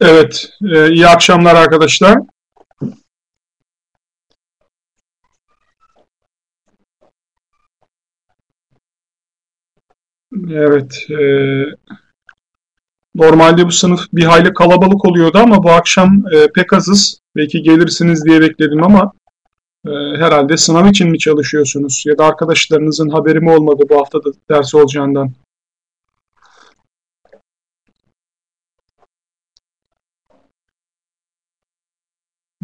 Evet, e, iyi akşamlar arkadaşlar. Evet, e, normalde bu sınıf bir hayli kalabalık oluyordu ama bu akşam e, pek azız. Belki gelirsiniz diye bekledim ama herhalde sınav için mi çalışıyorsunuz? Ya da arkadaşlarınızın haberi mi olmadı bu hafta da ders olacağından?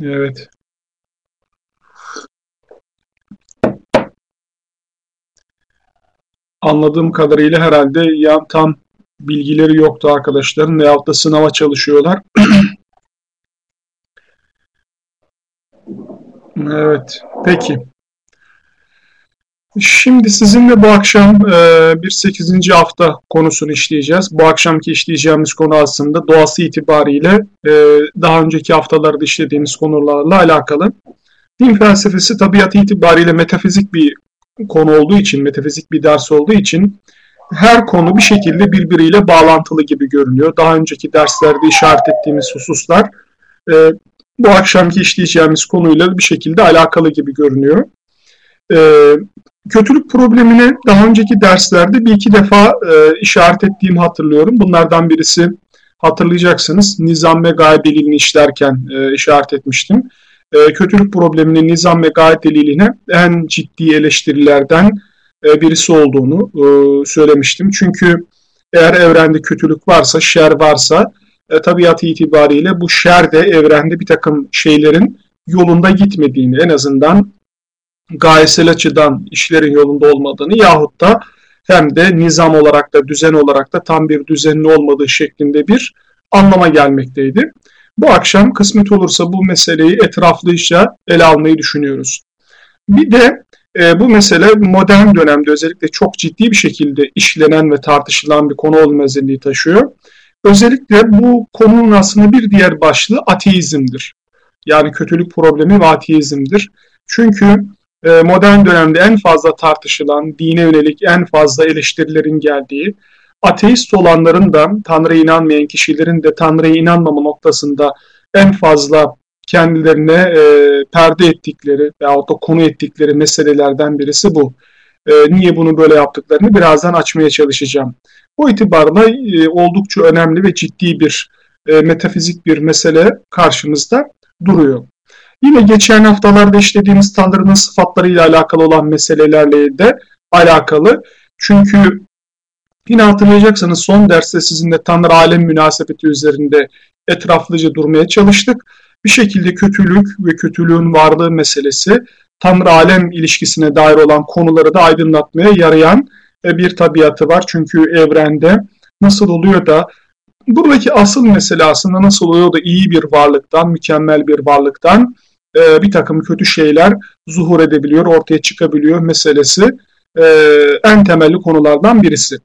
Evet. Anladığım kadarıyla herhalde ya tam bilgileri yoktu arkadaşların veyahut da sınava çalışıyorlar. Evet, peki. Şimdi sizinle bu akşam e, bir 8. hafta konusunu işleyeceğiz. Bu akşamki işleyeceğimiz konu aslında doğası itibariyle e, daha önceki haftalarda işlediğimiz konularla alakalı. Din felsefesi tabiatı itibariyle metafizik bir konu olduğu için, metafizik bir ders olduğu için her konu bir şekilde birbiriyle bağlantılı gibi görünüyor. Daha önceki derslerde işaret ettiğimiz hususlar e, bu akşamki işleyeceğimiz konuyla bir şekilde alakalı gibi görünüyor. E, kötülük problemine daha önceki derslerde bir iki defa e, işaret ettiğimi hatırlıyorum. Bunlardan birisi hatırlayacaksınız nizam ve gaye delilini işlerken e, işaret etmiştim. E, kötülük probleminin nizam ve gaye deliline en ciddi eleştirilerden e, birisi olduğunu e, söylemiştim. Çünkü eğer evrende kötülük varsa, şer varsa e, tabiatı itibariyle bu şer de evrende bir takım şeylerin yolunda gitmediğini en azından gayesel açıdan işlerin yolunda olmadığını yahut da hem de nizam olarak da düzen olarak da tam bir düzenli olmadığı şeklinde bir anlama gelmekteydi. Bu akşam kısmet olursa bu meseleyi etraflıca ele almayı düşünüyoruz. Bir de e, bu mesele modern dönemde özellikle çok ciddi bir şekilde işlenen ve tartışılan bir konu olma özelliği taşıyor. Özellikle bu konunun aslında bir diğer başlığı ateizmdir. Yani kötülük problemi ve ateizmdir. Çünkü modern dönemde en fazla tartışılan, dine yönelik en fazla eleştirilerin geldiği, ateist olanların da Tanrı'ya inanmayan kişilerin de Tanrı'ya inanmama noktasında en fazla kendilerine e, perde ettikleri veyahut da konu ettikleri meselelerden birisi bu. E, niye bunu böyle yaptıklarını birazdan açmaya çalışacağım. Bu itibarla e, oldukça önemli ve ciddi bir e, metafizik bir mesele karşımızda duruyor. Yine geçen haftalarda işlediğimiz Tanrı'nın sıfatlarıyla alakalı olan meselelerle de alakalı. Çünkü yine hatırlayacaksınız son derste sizinle Tanrı alem münasebeti üzerinde etraflıca durmaya çalıştık. Bir şekilde kötülük ve kötülüğün varlığı meselesi Tanrı alem ilişkisine dair olan konuları da aydınlatmaya yarayan e, bir tabiatı var. Çünkü evrende nasıl oluyor da buradaki asıl mesele aslında nasıl oluyor da iyi bir varlıktan, mükemmel bir varlıktan e, bir takım kötü şeyler zuhur edebiliyor, ortaya çıkabiliyor meselesi e, en temelli konulardan birisi.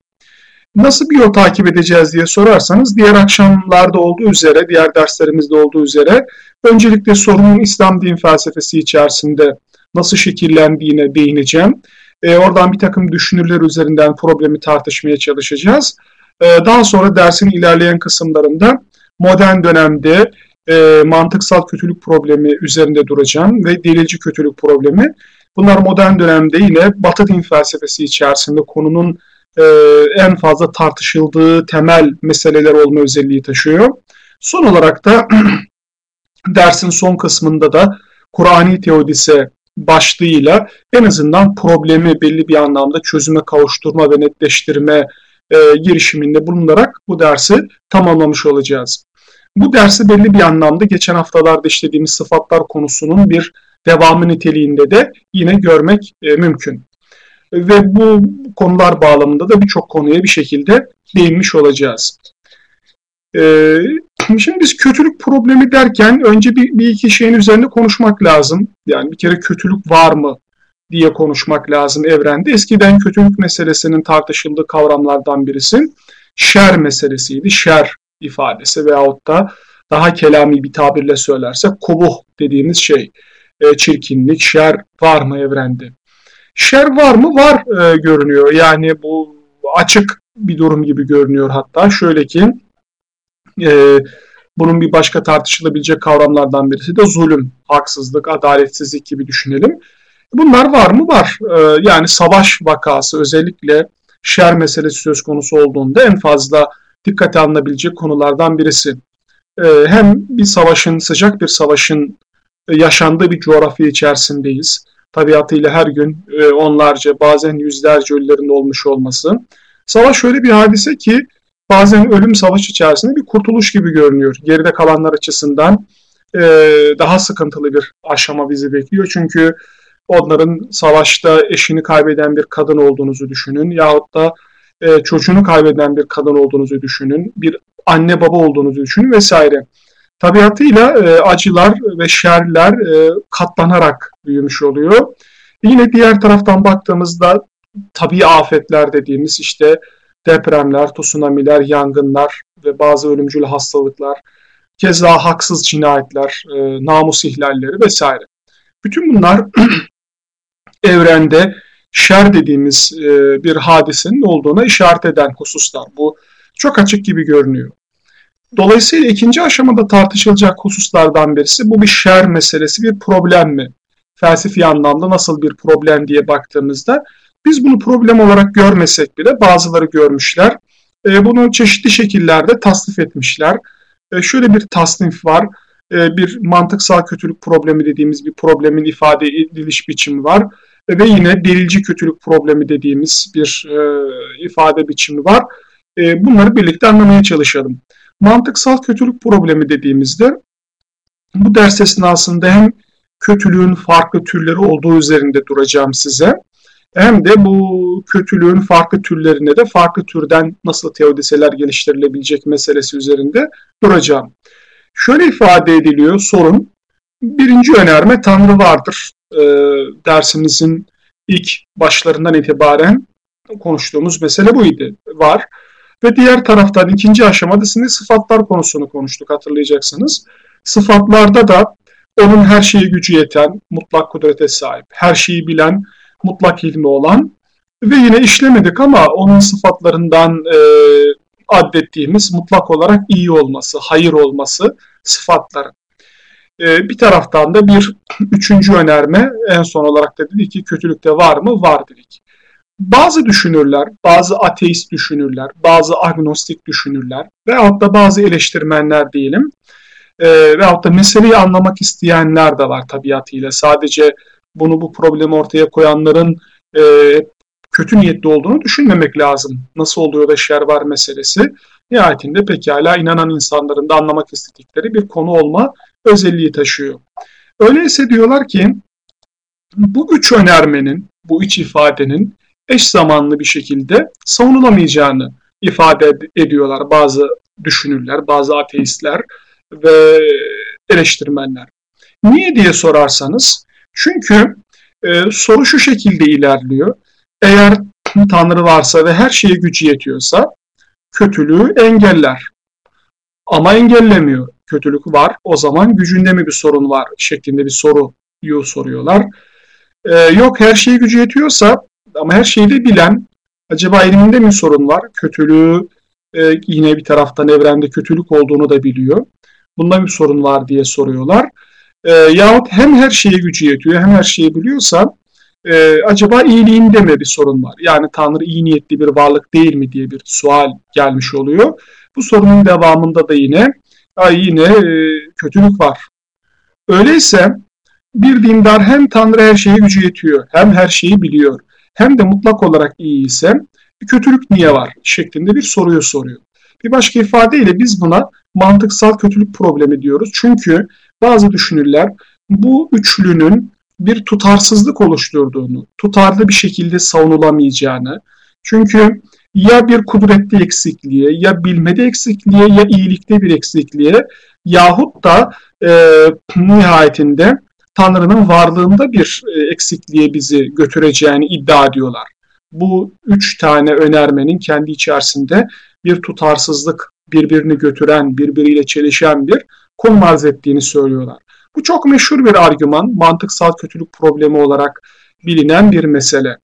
Nasıl bir yol takip edeceğiz diye sorarsanız diğer akşamlarda olduğu üzere, diğer derslerimizde olduğu üzere öncelikle sorunun İslam din felsefesi içerisinde nasıl şekillendiğine değineceğim. E, oradan bir takım düşünürler üzerinden problemi tartışmaya çalışacağız. E, daha sonra dersin ilerleyen kısımlarında modern dönemde e, mantıksal kötülük problemi üzerinde duracağım ve delilci kötülük problemi. Bunlar modern dönemde yine Batı din felsefesi içerisinde konunun e, en fazla tartışıldığı temel meseleler olma özelliği taşıyor. Son olarak da dersin son kısmında da Kur'ani teodise başlığıyla en azından problemi belli bir anlamda çözüme kavuşturma ve netleştirme e, girişiminde bulunarak bu dersi tamamlamış olacağız. Bu dersi belli bir anlamda geçen haftalarda işlediğimiz sıfatlar konusunun bir devamı niteliğinde de yine görmek e, mümkün. Ve bu konular bağlamında da birçok konuya bir şekilde değinmiş olacağız. Ee, şimdi biz kötülük problemi derken önce bir iki şeyin üzerinde konuşmak lazım. Yani bir kere kötülük var mı diye konuşmak lazım evrende. Eskiden kötülük meselesinin tartışıldığı kavramlardan birisi şer meselesiydi. Şer ifadesi veyahut da daha kelami bir tabirle söylersek kubuh dediğimiz şey. E, çirkinlik, şer var mı evrende? Şer var mı? Var e, görünüyor. Yani bu açık bir durum gibi görünüyor hatta. Şöyle ki e, Bunun bir başka tartışılabilecek kavramlardan birisi de zulüm, haksızlık, adaletsizlik gibi düşünelim. Bunlar var mı? Var. Ee, yani savaş vakası özellikle şer meselesi söz konusu olduğunda en fazla dikkate alınabilecek konulardan birisi. Ee, hem bir savaşın, sıcak bir savaşın yaşandığı bir coğrafya içerisindeyiz. Tabiatıyla her gün e, onlarca bazen yüzlerce ölülerin olmuş olması. Savaş öyle bir hadise ki bazen ölüm savaş içerisinde bir kurtuluş gibi görünüyor. Geride kalanlar açısından e, daha sıkıntılı bir aşama bizi bekliyor. Çünkü onların savaşta eşini kaybeden bir kadın olduğunuzu düşünün yahut da e, çocuğunu kaybeden bir kadın olduğunuzu düşünün, bir anne baba olduğunuzu düşünün vesaire. Tabiatıyla e, acılar ve şerler e, katlanarak büyümüş oluyor. Yine diğer taraftan baktığımızda tabii afetler dediğimiz işte depremler, tsunamiler, yangınlar ve bazı ölümcül hastalıklar, keza haksız cinayetler, namus ihlalleri vesaire. Bütün bunlar evrende şer dediğimiz e, bir hadisenin olduğuna işaret eden hususlar. Bu çok açık gibi görünüyor. Dolayısıyla ikinci aşamada tartışılacak hususlardan birisi bu bir şer meselesi, bir problem mi? Felsefi anlamda nasıl bir problem diye baktığımızda biz bunu problem olarak görmesek bile bazıları görmüşler. E, bunu çeşitli şekillerde tasnif etmişler. E, şöyle bir tasnif var. E, bir mantıksal kötülük problemi dediğimiz bir problemin ifade ediliş biçimi var. E, ve yine delilci kötülük problemi dediğimiz bir e, ifade biçimi var. E, bunları birlikte anlamaya çalışalım. Mantıksal kötülük problemi dediğimizde bu ders esnasında hem kötülüğün farklı türleri olduğu üzerinde duracağım size. Hem de bu kötülüğün farklı türlerine de farklı türden nasıl teodiseler geliştirilebilecek meselesi üzerinde duracağım. Şöyle ifade ediliyor sorun. Birinci önerme Tanrı vardır. E, dersimizin ilk başlarından itibaren konuştuğumuz mesele buydu. Var. Ve diğer taraftan ikinci aşamada şimdi sıfatlar konusunu konuştuk hatırlayacaksınız. Sıfatlarda da onun her şeyi gücü yeten, mutlak kudrete sahip, her şeyi bilen, mutlak ilmi olan ve yine işlemedik ama onun sıfatlarından e, addettiğimiz mutlak olarak iyi olması, hayır olması sıfatları. E, bir taraftan da bir üçüncü önerme en son olarak da dedik ki kötülükte var mı? Var dedik. Bazı düşünürler, bazı ateist düşünürler, bazı agnostik düşünürler veyahut da bazı eleştirmenler diyelim e, veyahut da meseleyi anlamak isteyenler de var tabiatıyla. Sadece bunu bu problemi ortaya koyanların e, kötü niyetli olduğunu düşünmemek lazım. Nasıl oluyor da şer var meselesi. Nihayetinde pekala inanan insanların da anlamak istedikleri bir konu olma özelliği taşıyor. Öyleyse diyorlar ki bu üç önermenin, bu üç ifadenin eş zamanlı bir şekilde savunulamayacağını ifade ediyorlar bazı düşünürler, bazı ateistler ve eleştirmenler. Niye diye sorarsanız, çünkü e, soru şu şekilde ilerliyor. Eğer Tanrı varsa ve her şeye gücü yetiyorsa kötülüğü engeller. Ama engellemiyor. Kötülük var. O zaman gücünde mi bir sorun var şeklinde bir soruyu soruyorlar. Ee, yok her şeye gücü yetiyorsa ama her şeyi de bilen acaba eliminde mi sorun var? Kötülüğü e, yine bir taraftan evrende kötülük olduğunu da biliyor. Bunda bir sorun var diye soruyorlar. E, yahut hem her şeye gücü yetiyor hem her şeyi biliyorsa e, acaba iyiliğinde mi bir sorun var? Yani Tanrı iyi niyetli bir varlık değil mi diye bir sual gelmiş oluyor. Bu sorunun devamında da yine yine e, kötülük var. Öyleyse bir dindar hem Tanrı her şeye gücü yetiyor hem her şeyi biliyor hem de mutlak olarak iyi ise kötülük niye var şeklinde bir soruyu soruyor. Bir başka ifadeyle biz buna mantıksal kötülük problemi diyoruz. Çünkü bazı düşünürler bu üçlünün bir tutarsızlık oluşturduğunu, tutarlı bir şekilde savunulamayacağını, çünkü ya bir kudretli eksikliğe, ya bilmede eksikliğe, ya iyilikte bir eksikliğe yahut da e, nihayetinde Tanrı'nın varlığında bir e, eksikliğe bizi götüreceğini iddia ediyorlar. Bu üç tane önermenin kendi içerisinde bir tutarsızlık, birbirini götüren, birbiriyle çelişen bir konum arz ettiğini söylüyorlar. Bu çok meşhur bir argüman, mantıksal kötülük problemi olarak bilinen bir mesele.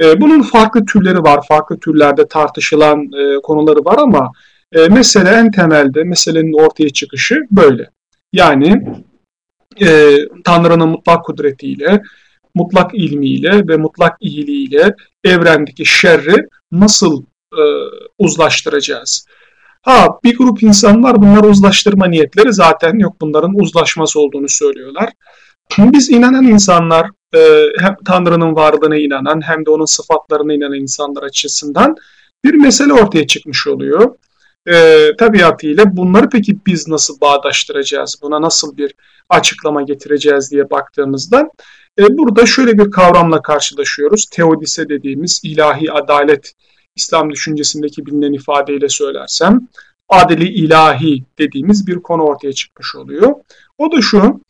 E, bunun farklı türleri var, farklı türlerde tartışılan e, konuları var ama E, mesele en temelde, meselenin ortaya çıkışı böyle. Yani e, Tanrı'nın mutlak kudretiyle, mutlak ilmiyle ve mutlak iyiliğiyle evrendeki şerri nasıl e, uzlaştıracağız? Ha bir grup insan var bunlar uzlaştırma niyetleri zaten yok bunların uzlaşması olduğunu söylüyorlar. Biz inanan insanlar e, hem Tanrı'nın varlığına inanan hem de onun sıfatlarına inanan insanlar açısından bir mesele ortaya çıkmış oluyor. E, tabiatıyla bunları peki biz nasıl bağdaştıracağız? Buna nasıl bir açıklama getireceğiz diye baktığımızda e, burada şöyle bir kavramla karşılaşıyoruz. Teodise dediğimiz ilahi adalet İslam düşüncesindeki bilinen ifadeyle söylersem adeli ilahi dediğimiz bir konu ortaya çıkmış oluyor. O da şu,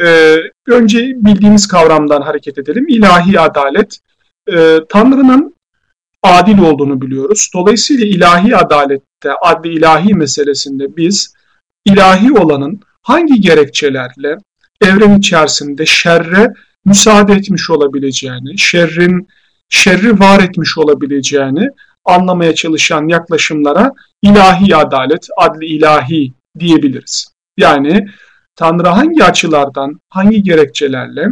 e, önce bildiğimiz kavramdan hareket edelim. İlahi adalet, e, Tanrı'nın adil olduğunu biliyoruz. Dolayısıyla ilahi adalette, adli ilahi meselesinde biz ilahi olanın hangi gerekçelerle evren içerisinde şerre müsaade etmiş olabileceğini, şerrin şerri var etmiş olabileceğini anlamaya çalışan yaklaşımlara ilahi adalet, adli ilahi diyebiliriz. Yani Tanrı hangi açılardan, hangi gerekçelerle,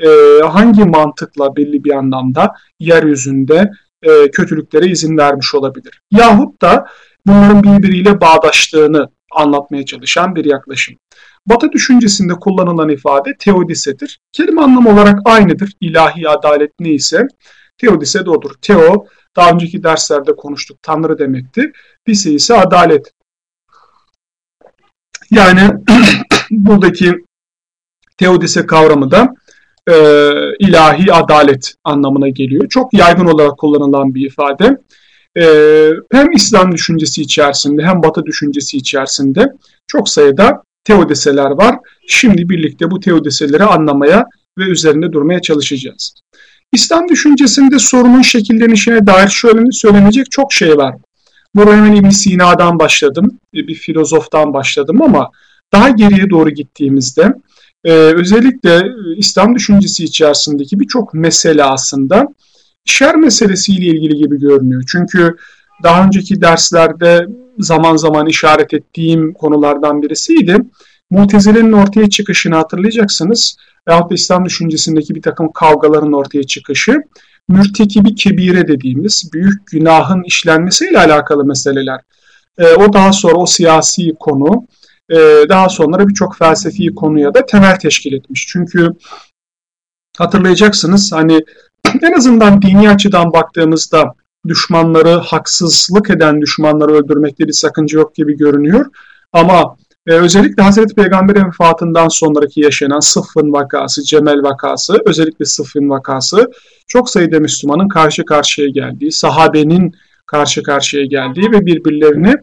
e, hangi mantıkla belli bir anlamda yeryüzünde e, kötülüklere izin vermiş olabilir. Yahut da bunların birbiriyle bağdaştığını anlatmaya çalışan bir yaklaşım. Batı düşüncesinde kullanılan ifade teodisedir. Kelime anlamı olarak aynıdır. İlahi adalet neyse teodise de odur. Teo daha önceki derslerde konuştuk. Tanrı demekti. Dise ise adalet. Yani buradaki teodise kavramı da e, ilahi adalet anlamına geliyor. Çok yaygın olarak kullanılan bir ifade. E, hem İslam düşüncesi içerisinde hem Batı düşüncesi içerisinde çok sayıda teodiseler var. Şimdi birlikte bu teodiseleri anlamaya ve üzerinde durmaya çalışacağız. İslam düşüncesinde sorunun şekillenişine dair şöyle söylenecek çok şey var. Burada hemen İbn Sina'dan başladım, bir filozoftan başladım ama daha geriye doğru gittiğimizde e, özellikle İslam düşüncesi içerisindeki birçok mesele aslında şer meselesiyle ilgili gibi görünüyor. Çünkü daha önceki derslerde zaman zaman işaret ettiğim konulardan birisiydi. Mutezile'nin ortaya çıkışını hatırlayacaksınız veyahut da İslam düşüncesindeki bir takım kavgaların ortaya çıkışı mürtekibi kebire dediğimiz büyük günahın işlenmesiyle alakalı meseleler. E, o daha sonra o siyasi konu e, daha sonra birçok felsefi konuya da temel teşkil etmiş. Çünkü hatırlayacaksınız hani en azından dini açıdan baktığımızda düşmanları haksızlık eden düşmanları öldürmekte bir sakınca yok gibi görünüyor. Ama e, özellikle Hazreti Peygamber'in vefatından sonraki yaşanan Sıffın vakası, Cemel vakası, özellikle Sıffın vakası çok sayıda Müslümanın karşı karşıya geldiği, sahabenin karşı karşıya geldiği ve birbirlerini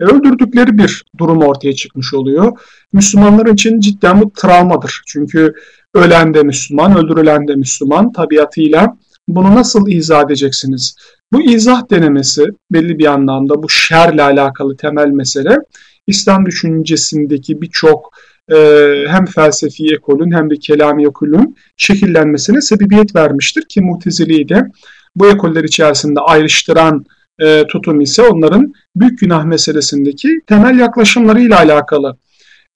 öldürdükleri bir durum ortaya çıkmış oluyor. Müslümanlar için cidden bu travmadır. Çünkü ölen de Müslüman, öldürülen de Müslüman tabiatıyla bunu nasıl izah edeceksiniz? Bu izah denemesi belli bir anlamda bu şerle alakalı temel mesele İslam düşüncesindeki birçok e, hem felsefi ekolün hem de kelami ekolün şekillenmesine sebebiyet vermiştir ki Mutezile'yi de bu ekoller içerisinde ayrıştıran e, tutum ise onların büyük günah meselesindeki temel yaklaşımlarıyla alakalı.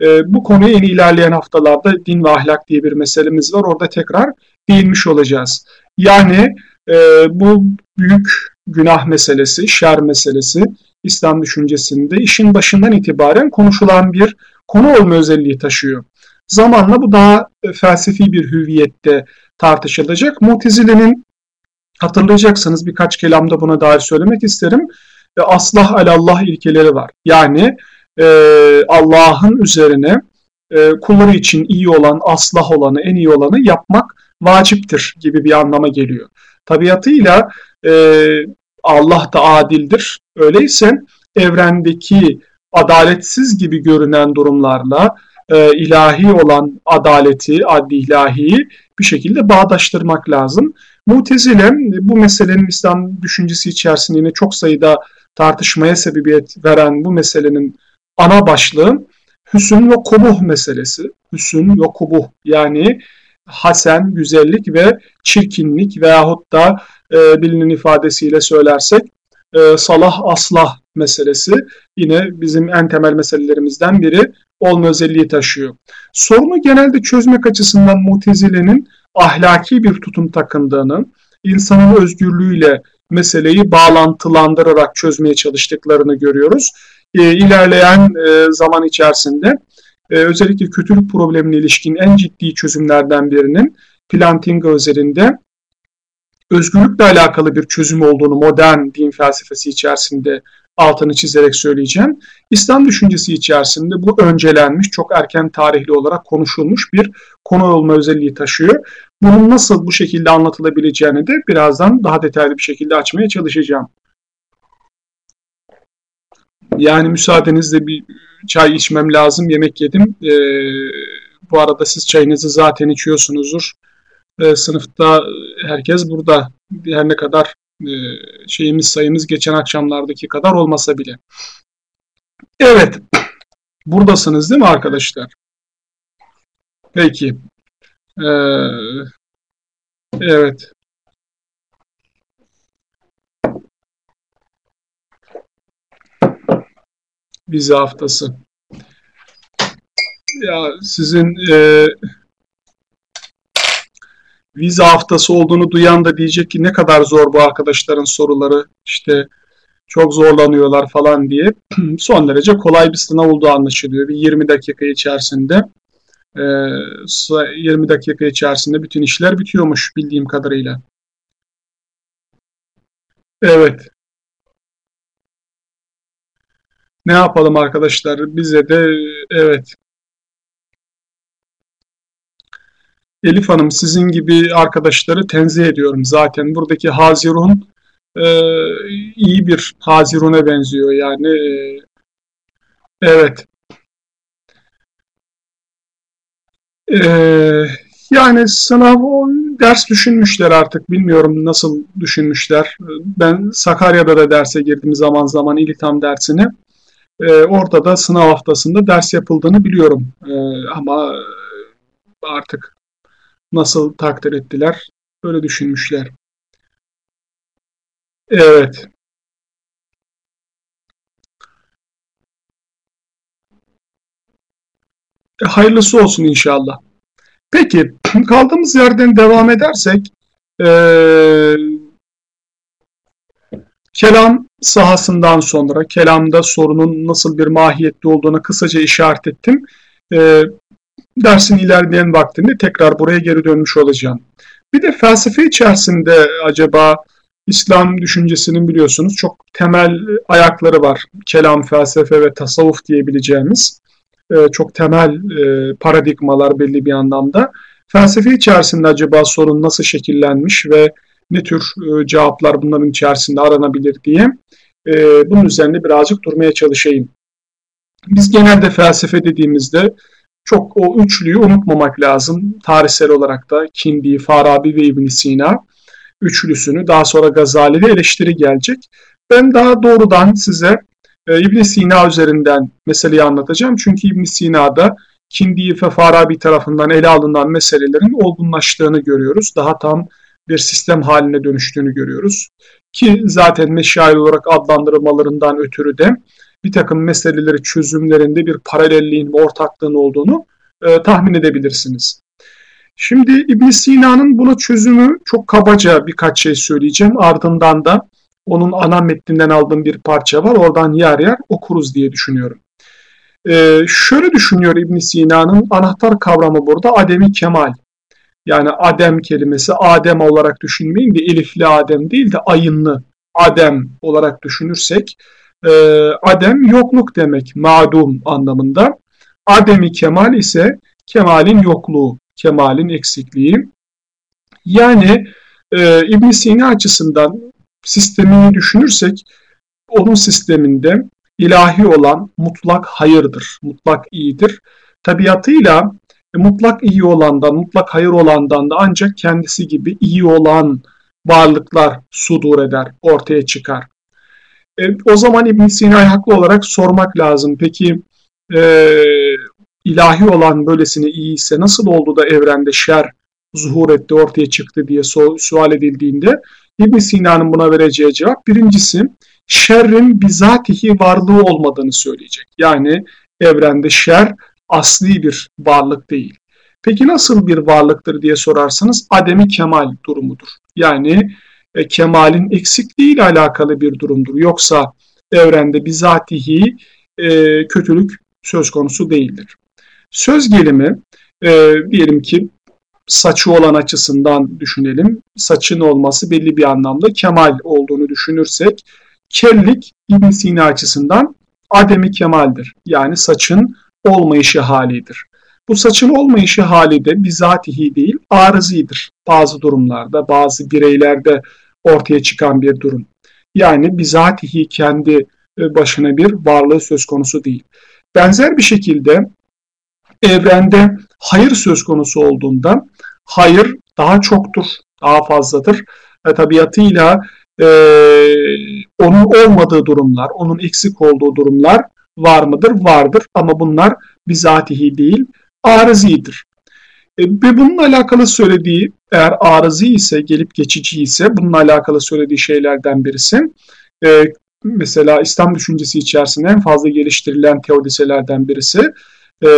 E, bu konuya en ilerleyen haftalarda din ve ahlak diye bir meselemiz var. Orada tekrar değinmiş olacağız. Yani e, bu büyük günah meselesi, şer meselesi İslam düşüncesinde işin başından itibaren konuşulan bir konu olma özelliği taşıyor. Zamanla bu daha e, felsefi bir hüviyette tartışılacak. Mutezile'nin hatırlayacaksınız birkaç kelamda buna dair söylemek isterim. E, aslah alallah ilkeleri var. Yani e, Allah'ın üzerine e, kulları için iyi olan, aslah olanı, en iyi olanı yapmak vaciptir gibi bir anlama geliyor. Tabiatıyla e, Allah da adildir. Öyleyse evrendeki adaletsiz gibi görünen durumlarla e, ilahi olan adaleti, adli ilahiyi bir şekilde bağdaştırmak lazım. Mutezile bu meselenin İslam düşüncesi içerisinde yine çok sayıda tartışmaya sebebiyet veren bu meselenin ana başlığı hüsn ve kubuh meselesi. Hüsn ve kubuh yani hasen, güzellik ve çirkinlik veyahut da e, bilinen ifadesiyle söylersek e, salah aslah meselesi yine bizim en temel meselelerimizden biri olma özelliği taşıyor. Sorunu genelde çözmek açısından mutezilenin ahlaki bir tutum takındığını, insanın özgürlüğüyle meseleyi bağlantılandırarak çözmeye çalıştıklarını görüyoruz. E, ilerleyen e, zaman içerisinde e, özellikle kötülük problemine ilişkin en ciddi çözümlerden birinin Plantinga üzerinde özgürlükle alakalı bir çözüm olduğunu modern din felsefesi içerisinde altını çizerek söyleyeceğim. İslam düşüncesi içerisinde bu öncelenmiş, çok erken tarihli olarak konuşulmuş bir konu olma özelliği taşıyor. Bunun nasıl bu şekilde anlatılabileceğini de birazdan daha detaylı bir şekilde açmaya çalışacağım. Yani müsaadenizle bir çay içmem lazım, yemek yedim. Ee, bu arada siz çayınızı zaten içiyorsunuzdur. Ee, sınıfta herkes burada. Her ne kadar e, şeyimiz sayımız geçen akşamlardaki kadar olmasa bile. Evet. Buradasınız değil mi arkadaşlar? Peki. Ee, evet. Vize haftası. Ya sizin e, vize haftası olduğunu duyan da diyecek ki ne kadar zor bu arkadaşların soruları işte çok zorlanıyorlar falan diye son derece kolay bir sınav olduğu anlaşılıyor. Bir 20 dakika içerisinde 20 dakika içerisinde bütün işler bitiyormuş bildiğim kadarıyla. Evet. Ne yapalım arkadaşlar? Bize de evet Elif Hanım sizin gibi arkadaşları tenzih ediyorum zaten. Buradaki Hazirun e, iyi bir Hazirun'a benziyor yani. E, evet. E, yani sınav ders düşünmüşler artık bilmiyorum nasıl düşünmüşler. Ben Sakarya'da da derse girdim zaman zaman İlitam dersine. E, orada da sınav haftasında ders yapıldığını biliyorum. E, ama artık nasıl takdir ettiler? Böyle düşünmüşler. Evet. E, hayırlısı olsun inşallah. Peki kaldığımız yerden devam edersek ee, kelam sahasından sonra kelamda sorunun nasıl bir mahiyette olduğunu kısaca işaret ettim. E, dersin ilerleyen vaktinde tekrar buraya geri dönmüş olacağım. Bir de felsefe içerisinde acaba İslam düşüncesinin biliyorsunuz çok temel ayakları var. Kelam, felsefe ve tasavvuf diyebileceğimiz e, çok temel e, paradigmalar belli bir anlamda. Felsefe içerisinde acaba sorun nasıl şekillenmiş ve ne tür e, cevaplar bunların içerisinde aranabilir diye bunun üzerinde birazcık durmaya çalışayım. Biz genelde felsefe dediğimizde çok o üçlüyü unutmamak lazım. Tarihsel olarak da Kindi, Farabi ve ibn Sina üçlüsünü daha sonra Gazali'de eleştiri gelecek. Ben daha doğrudan size e, ibn Sina üzerinden meseleyi anlatacağım. Çünkü ibn Sina'da Kindi ve Farabi tarafından ele alınan meselelerin olgunlaştığını görüyoruz. Daha tam bir sistem haline dönüştüğünü görüyoruz. Ki zaten meşair olarak adlandırmalarından ötürü de bir takım meseleleri çözümlerinde bir paralelliğin, ortaklığın olduğunu e, tahmin edebilirsiniz. Şimdi İbn Sina'nın buna çözümü çok kabaca birkaç şey söyleyeceğim. Ardından da onun ana metninden aldığım bir parça var. Oradan yer yer okuruz diye düşünüyorum. Ee, şöyle düşünüyor İbn Sina'nın anahtar kavramı burada ademi kemal. Yani adem kelimesi adem olarak düşünmeyin de elifli adem değil de ayınlı adem olarak düşünürsek e, adem yokluk demek, madum anlamında. Ademi kemal ise kemalin yokluğu, kemalin eksikliği. Yani e, ibn Sina açısından sistemini düşünürsek onun sisteminde ilahi olan mutlak hayırdır, mutlak iyidir. Tabiatıyla e, mutlak iyi olandan, mutlak hayır olandan da ancak kendisi gibi iyi olan varlıklar sudur eder, ortaya çıkar. E, o zaman İbn Sina'ya haklı olarak sormak lazım. Peki e, ilahi olan böylesine iyi ise nasıl oldu da evrende şer zuhur etti, ortaya çıktı diye su sual edildiğinde İbn Sina'nın buna vereceği cevap birincisi şerrin bizatihi varlığı olmadığını söyleyecek. Yani evrende şer asli bir varlık değil. Peki nasıl bir varlıktır diye sorarsanız ademi kemal durumudur. Yani e, kemalin eksikliği ile alakalı bir durumdur. Yoksa evrende bizatihi e, kötülük söz konusu değildir. Söz gelimi e, diyelim ki saçı olan açısından düşünelim. Saçın olması belli bir anlamda kemal olduğunu düşünürsek kellik İbn Sina açısından ademi kemaldir. Yani saçın olmayışı halidir. Bu saçın olmayışı hali de bizatihi değil, arızidir. Bazı durumlarda, bazı bireylerde ortaya çıkan bir durum. Yani bizatihi kendi e, başına bir varlığı söz konusu değil. Benzer bir şekilde evrende hayır söz konusu olduğunda hayır daha çoktur, daha fazladır. E, tabiatıyla e, onun olmadığı durumlar, onun eksik olduğu durumlar var mıdır? Vardır ama bunlar bizatihi değil, arızidir. E, ve bununla alakalı söylediği eğer arızi ise, gelip geçici ise bununla alakalı söylediği şeylerden birisi e, mesela İslam düşüncesi içerisinde en fazla geliştirilen teodiselerden birisi e,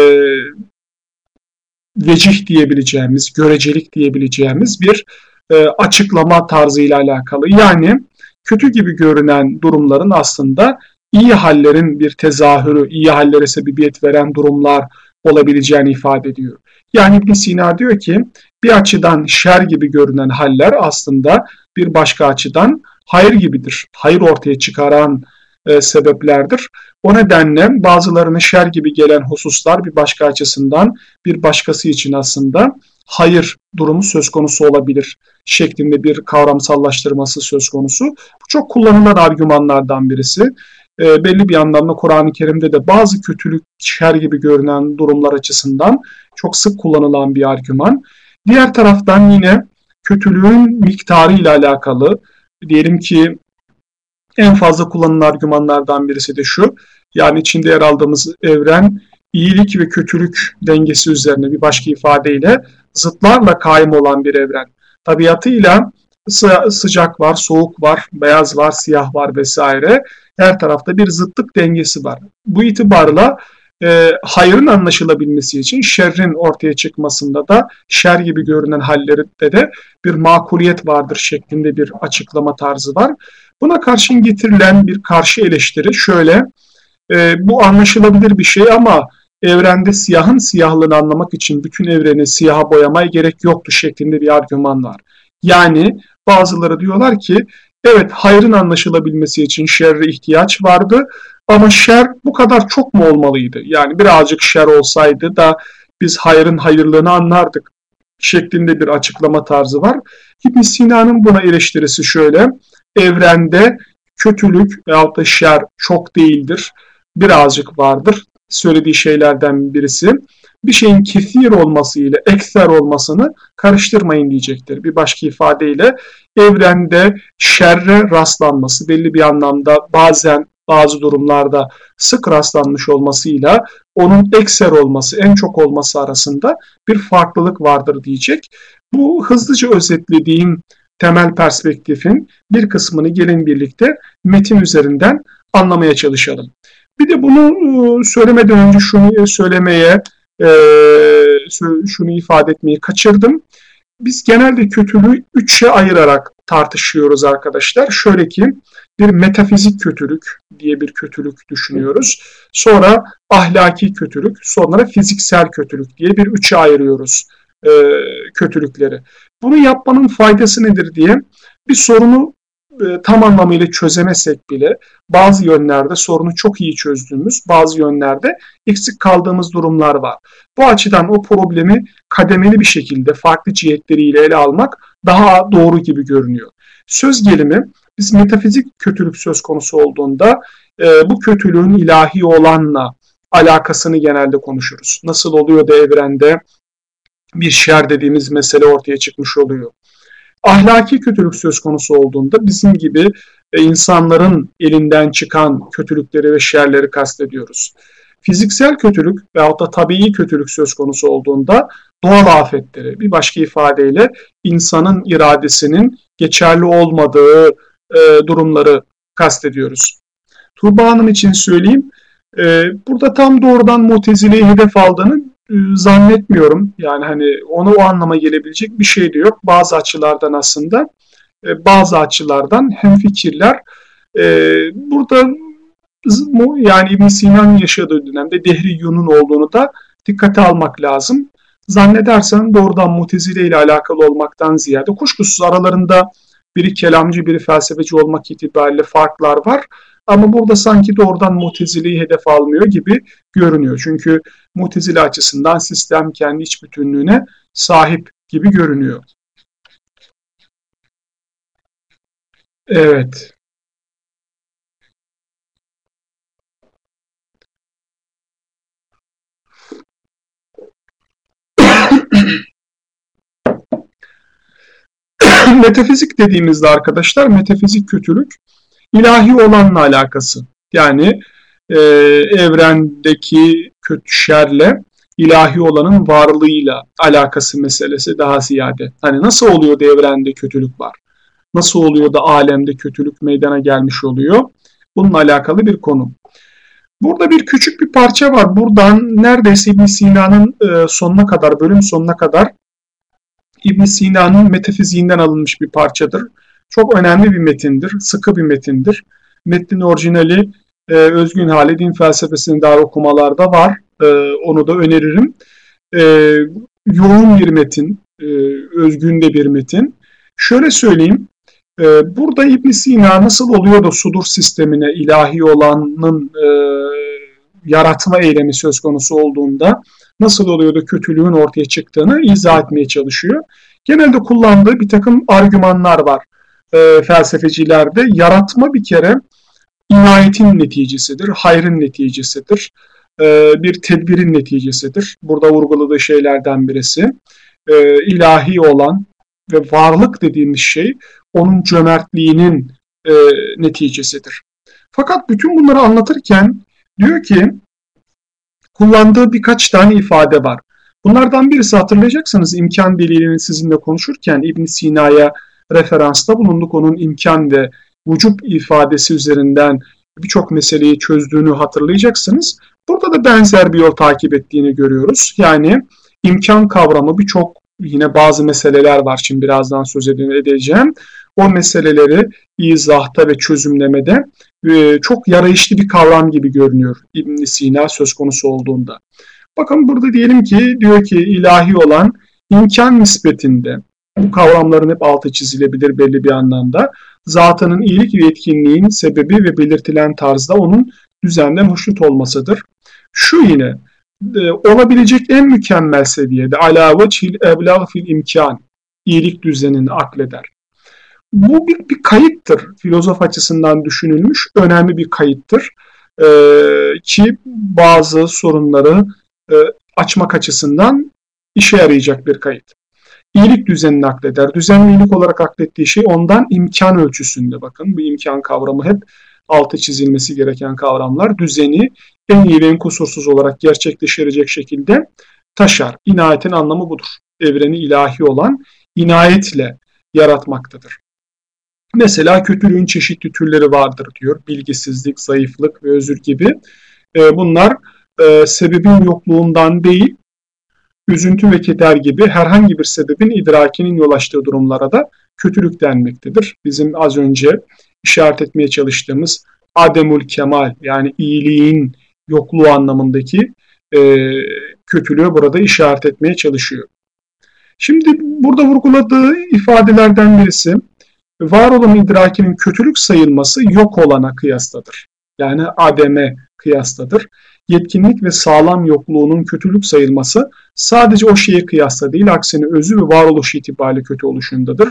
vecih diyebileceğimiz, görecelik diyebileceğimiz bir e, açıklama tarzıyla alakalı. Yani kötü gibi görünen durumların aslında iyi hallerin bir tezahürü, iyi hallere sebebiyet veren durumlar olabileceğini ifade ediyor. Yani İbn Sina diyor ki bir açıdan şer gibi görünen haller aslında bir başka açıdan hayır gibidir. Hayır ortaya çıkaran e, sebeplerdir. O nedenle bazılarını şer gibi gelen hususlar bir başka açısından bir başkası için aslında hayır durumu söz konusu olabilir şeklinde bir kavramsallaştırması söz konusu. Bu çok kullanılan argümanlardan birisi. E, belli bir anlamda Kur'an-ı Kerim'de de bazı kötülük, şer gibi görünen durumlar açısından çok sık kullanılan bir argüman. Diğer taraftan yine kötülüğün miktarı ile alakalı diyelim ki en fazla kullanılan argümanlardan birisi de şu. Yani içinde yer aldığımız evren iyilik ve kötülük dengesi üzerine bir başka ifadeyle zıtlarla kaim olan bir evren. Tabiatıyla sıcak var, soğuk var, beyaz var, siyah var vesaire. Her tarafta bir zıtlık dengesi var. Bu itibarla e, hayırın anlaşılabilmesi için şerrin ortaya çıkmasında da şer gibi görünen hallerinde de bir makuliyet vardır şeklinde bir açıklama tarzı var. Buna karşın getirilen bir karşı eleştiri şöyle, e, bu anlaşılabilir bir şey ama evrende siyahın siyahlığını anlamak için bütün evreni siyaha boyamaya gerek yoktu şeklinde bir argüman var. Yani bazıları diyorlar ki evet hayrın anlaşılabilmesi için şerre ihtiyaç vardı ama şer bu kadar çok mu olmalıydı? Yani birazcık şer olsaydı da biz hayrın hayırlığını anlardık şeklinde bir açıklama tarzı var. İbn Sina'nın buna eleştirisi şöyle. Evrende kötülük veyahut da şer çok değildir. Birazcık vardır. Söylediği şeylerden birisi. Bir şeyin kefir olması ile ekser olmasını karıştırmayın diyecektir. Bir başka ifadeyle evrende şerre rastlanması belli bir anlamda bazen bazı durumlarda sık rastlanmış olmasıyla onun ekser olması, en çok olması arasında bir farklılık vardır diyecek. Bu hızlıca özetlediğim temel perspektifin bir kısmını gelin birlikte metin üzerinden anlamaya çalışalım. Bir de bunu e, söylemeden önce şunu söylemeye, e, şunu ifade etmeyi kaçırdım. Biz genelde kötülüğü üçe ayırarak tartışıyoruz arkadaşlar. Şöyle ki bir metafizik kötülük diye bir kötülük düşünüyoruz. Sonra ahlaki kötülük, sonra fiziksel kötülük diye bir üçe ayırıyoruz e, kötülükleri. Bunu yapmanın faydası nedir diye bir sorunu tam anlamıyla çözemesek bile bazı yönlerde sorunu çok iyi çözdüğümüz, bazı yönlerde eksik kaldığımız durumlar var. Bu açıdan o problemi kademeli bir şekilde farklı cihetleriyle ele almak daha doğru gibi görünüyor. Söz gelimi biz metafizik kötülük söz konusu olduğunda e, bu kötülüğün ilahi olanla alakasını genelde konuşuruz. Nasıl oluyor da evrende bir şer dediğimiz mesele ortaya çıkmış oluyor. Ahlaki kötülük söz konusu olduğunda bizim gibi e, insanların elinden çıkan kötülükleri ve şerleri kastediyoruz. Fiziksel kötülük veyahut da tabii kötülük söz konusu olduğunda doğal afetleri, bir başka ifadeyle insanın iradesinin geçerli olmadığı e, durumları kastediyoruz. Tuğba Hanım için söyleyeyim. E, burada tam doğrudan Mutezile'yi hedef aldığını zannetmiyorum. Yani hani ona o anlama gelebilecek bir şey de yok. Bazı açılardan aslında e, bazı açılardan hem fikirler. E, burada yani İbn Sina'nın yaşadığı dönemde Dehriyun'un olduğunu da dikkate almak lazım. Zannedersen doğrudan Mutezile ile alakalı olmaktan ziyade kuşkusuz aralarında biri kelamcı, biri felsefeci olmak itibariyle farklar var. Ama burada sanki doğrudan Mutezile'yi hedef almıyor gibi görünüyor. Çünkü Mutezile açısından sistem kendi iç bütünlüğüne sahip gibi görünüyor. Evet. metafizik dediğimizde arkadaşlar metafizik kötülük ilahi olanla alakası. Yani e, evrendeki kötü şerle ilahi olanın varlığıyla alakası meselesi daha ziyade. Hani nasıl oluyor da evrende kötülük var? Nasıl oluyor da alemde kötülük meydana gelmiş oluyor? Bununla alakalı bir konu. Burada bir küçük bir parça var. Buradan neredeyse İbn Sina'nın e, sonuna kadar, bölüm sonuna kadar İbn Sina'nın metafiziğinden alınmış bir parçadır. Çok önemli bir metindir, sıkı bir metindir. Metnin orijinali e, Özgün Hali Din Felsefesi'nin dar okumalarda var. E, onu da öneririm. E, yoğun bir metin, e, özgün de bir metin. Şöyle söyleyeyim, e, burada İbn Sina nasıl oluyor da sudur sistemine ilahi olanın e, yaratma eylemi söz konusu olduğunda nasıl oluyor da kötülüğün ortaya çıktığını izah etmeye çalışıyor. Genelde kullandığı bir takım argümanlar var e, felsefecilerde. Yaratma bir kere inayetin neticesidir, hayrın neticesidir, e, bir tedbirin neticesidir. Burada vurguladığı şeylerden birisi. E, ilahi olan ve varlık dediğimiz şey onun cömertliğinin e, neticesidir. Fakat bütün bunları anlatırken diyor ki kullandığı birkaç tane ifade var. Bunlardan birisi hatırlayacaksınız imkan delilini sizinle konuşurken İbn Sina'ya referansta bulunduk. Onun imkan ve vücut ifadesi üzerinden birçok meseleyi çözdüğünü hatırlayacaksınız. Burada da benzer bir yol takip ettiğini görüyoruz. Yani imkan kavramı birçok yine bazı meseleler var şimdi birazdan söz edeceğim. O meseleleri izahta ve çözümlemede e, çok yarayışlı bir kavram gibi görünüyor ibn Sina söz konusu olduğunda. Bakın burada diyelim ki diyor ki ilahi olan imkan nispetinde bu kavramların hep altı çizilebilir belli bir anlamda. Zatının iyilik ve etkinliğin sebebi ve belirtilen tarzda onun düzenden hoşnut olmasıdır. Şu yine e, olabilecek en mükemmel seviyede ala vecihil eblağ fil imkan iyilik düzenini akleder. Bu bir, bir kayıttır. Filozof açısından düşünülmüş önemli bir kayıttır. Ee, ki bazı sorunları e, açmak açısından işe yarayacak bir kayıt. İyilik düzenini akleder. Düzenli iyilik olarak aklettiği şey ondan imkan ölçüsünde bakın. Bu imkan kavramı hep altı çizilmesi gereken kavramlar. Düzeni en iyi ve en kusursuz olarak gerçekleştirecek şekilde taşar. İnayetin anlamı budur. Evreni ilahi olan inayetle yaratmaktadır. Mesela kötülüğün çeşitli türleri vardır diyor. Bilgisizlik, zayıflık ve özür gibi. E, bunlar e, sebebin yokluğundan değil, üzüntü ve keder gibi herhangi bir sebebin idrakinin yol açtığı durumlara da kötülük denmektedir. Bizim az önce işaret etmeye çalıştığımız ademul kemal yani iyiliğin yokluğu anlamındaki e, kötülüğü burada işaret etmeye çalışıyor. Şimdi burada vurguladığı ifadelerden birisi var olan idrakinin kötülük sayılması yok olana kıyastadır. Yani ademe kıyastadır. Yetkinlik ve sağlam yokluğunun kötülük sayılması sadece o şeye kıyasla değil, aksine özü ve varoluş itibariyle kötü oluşundadır.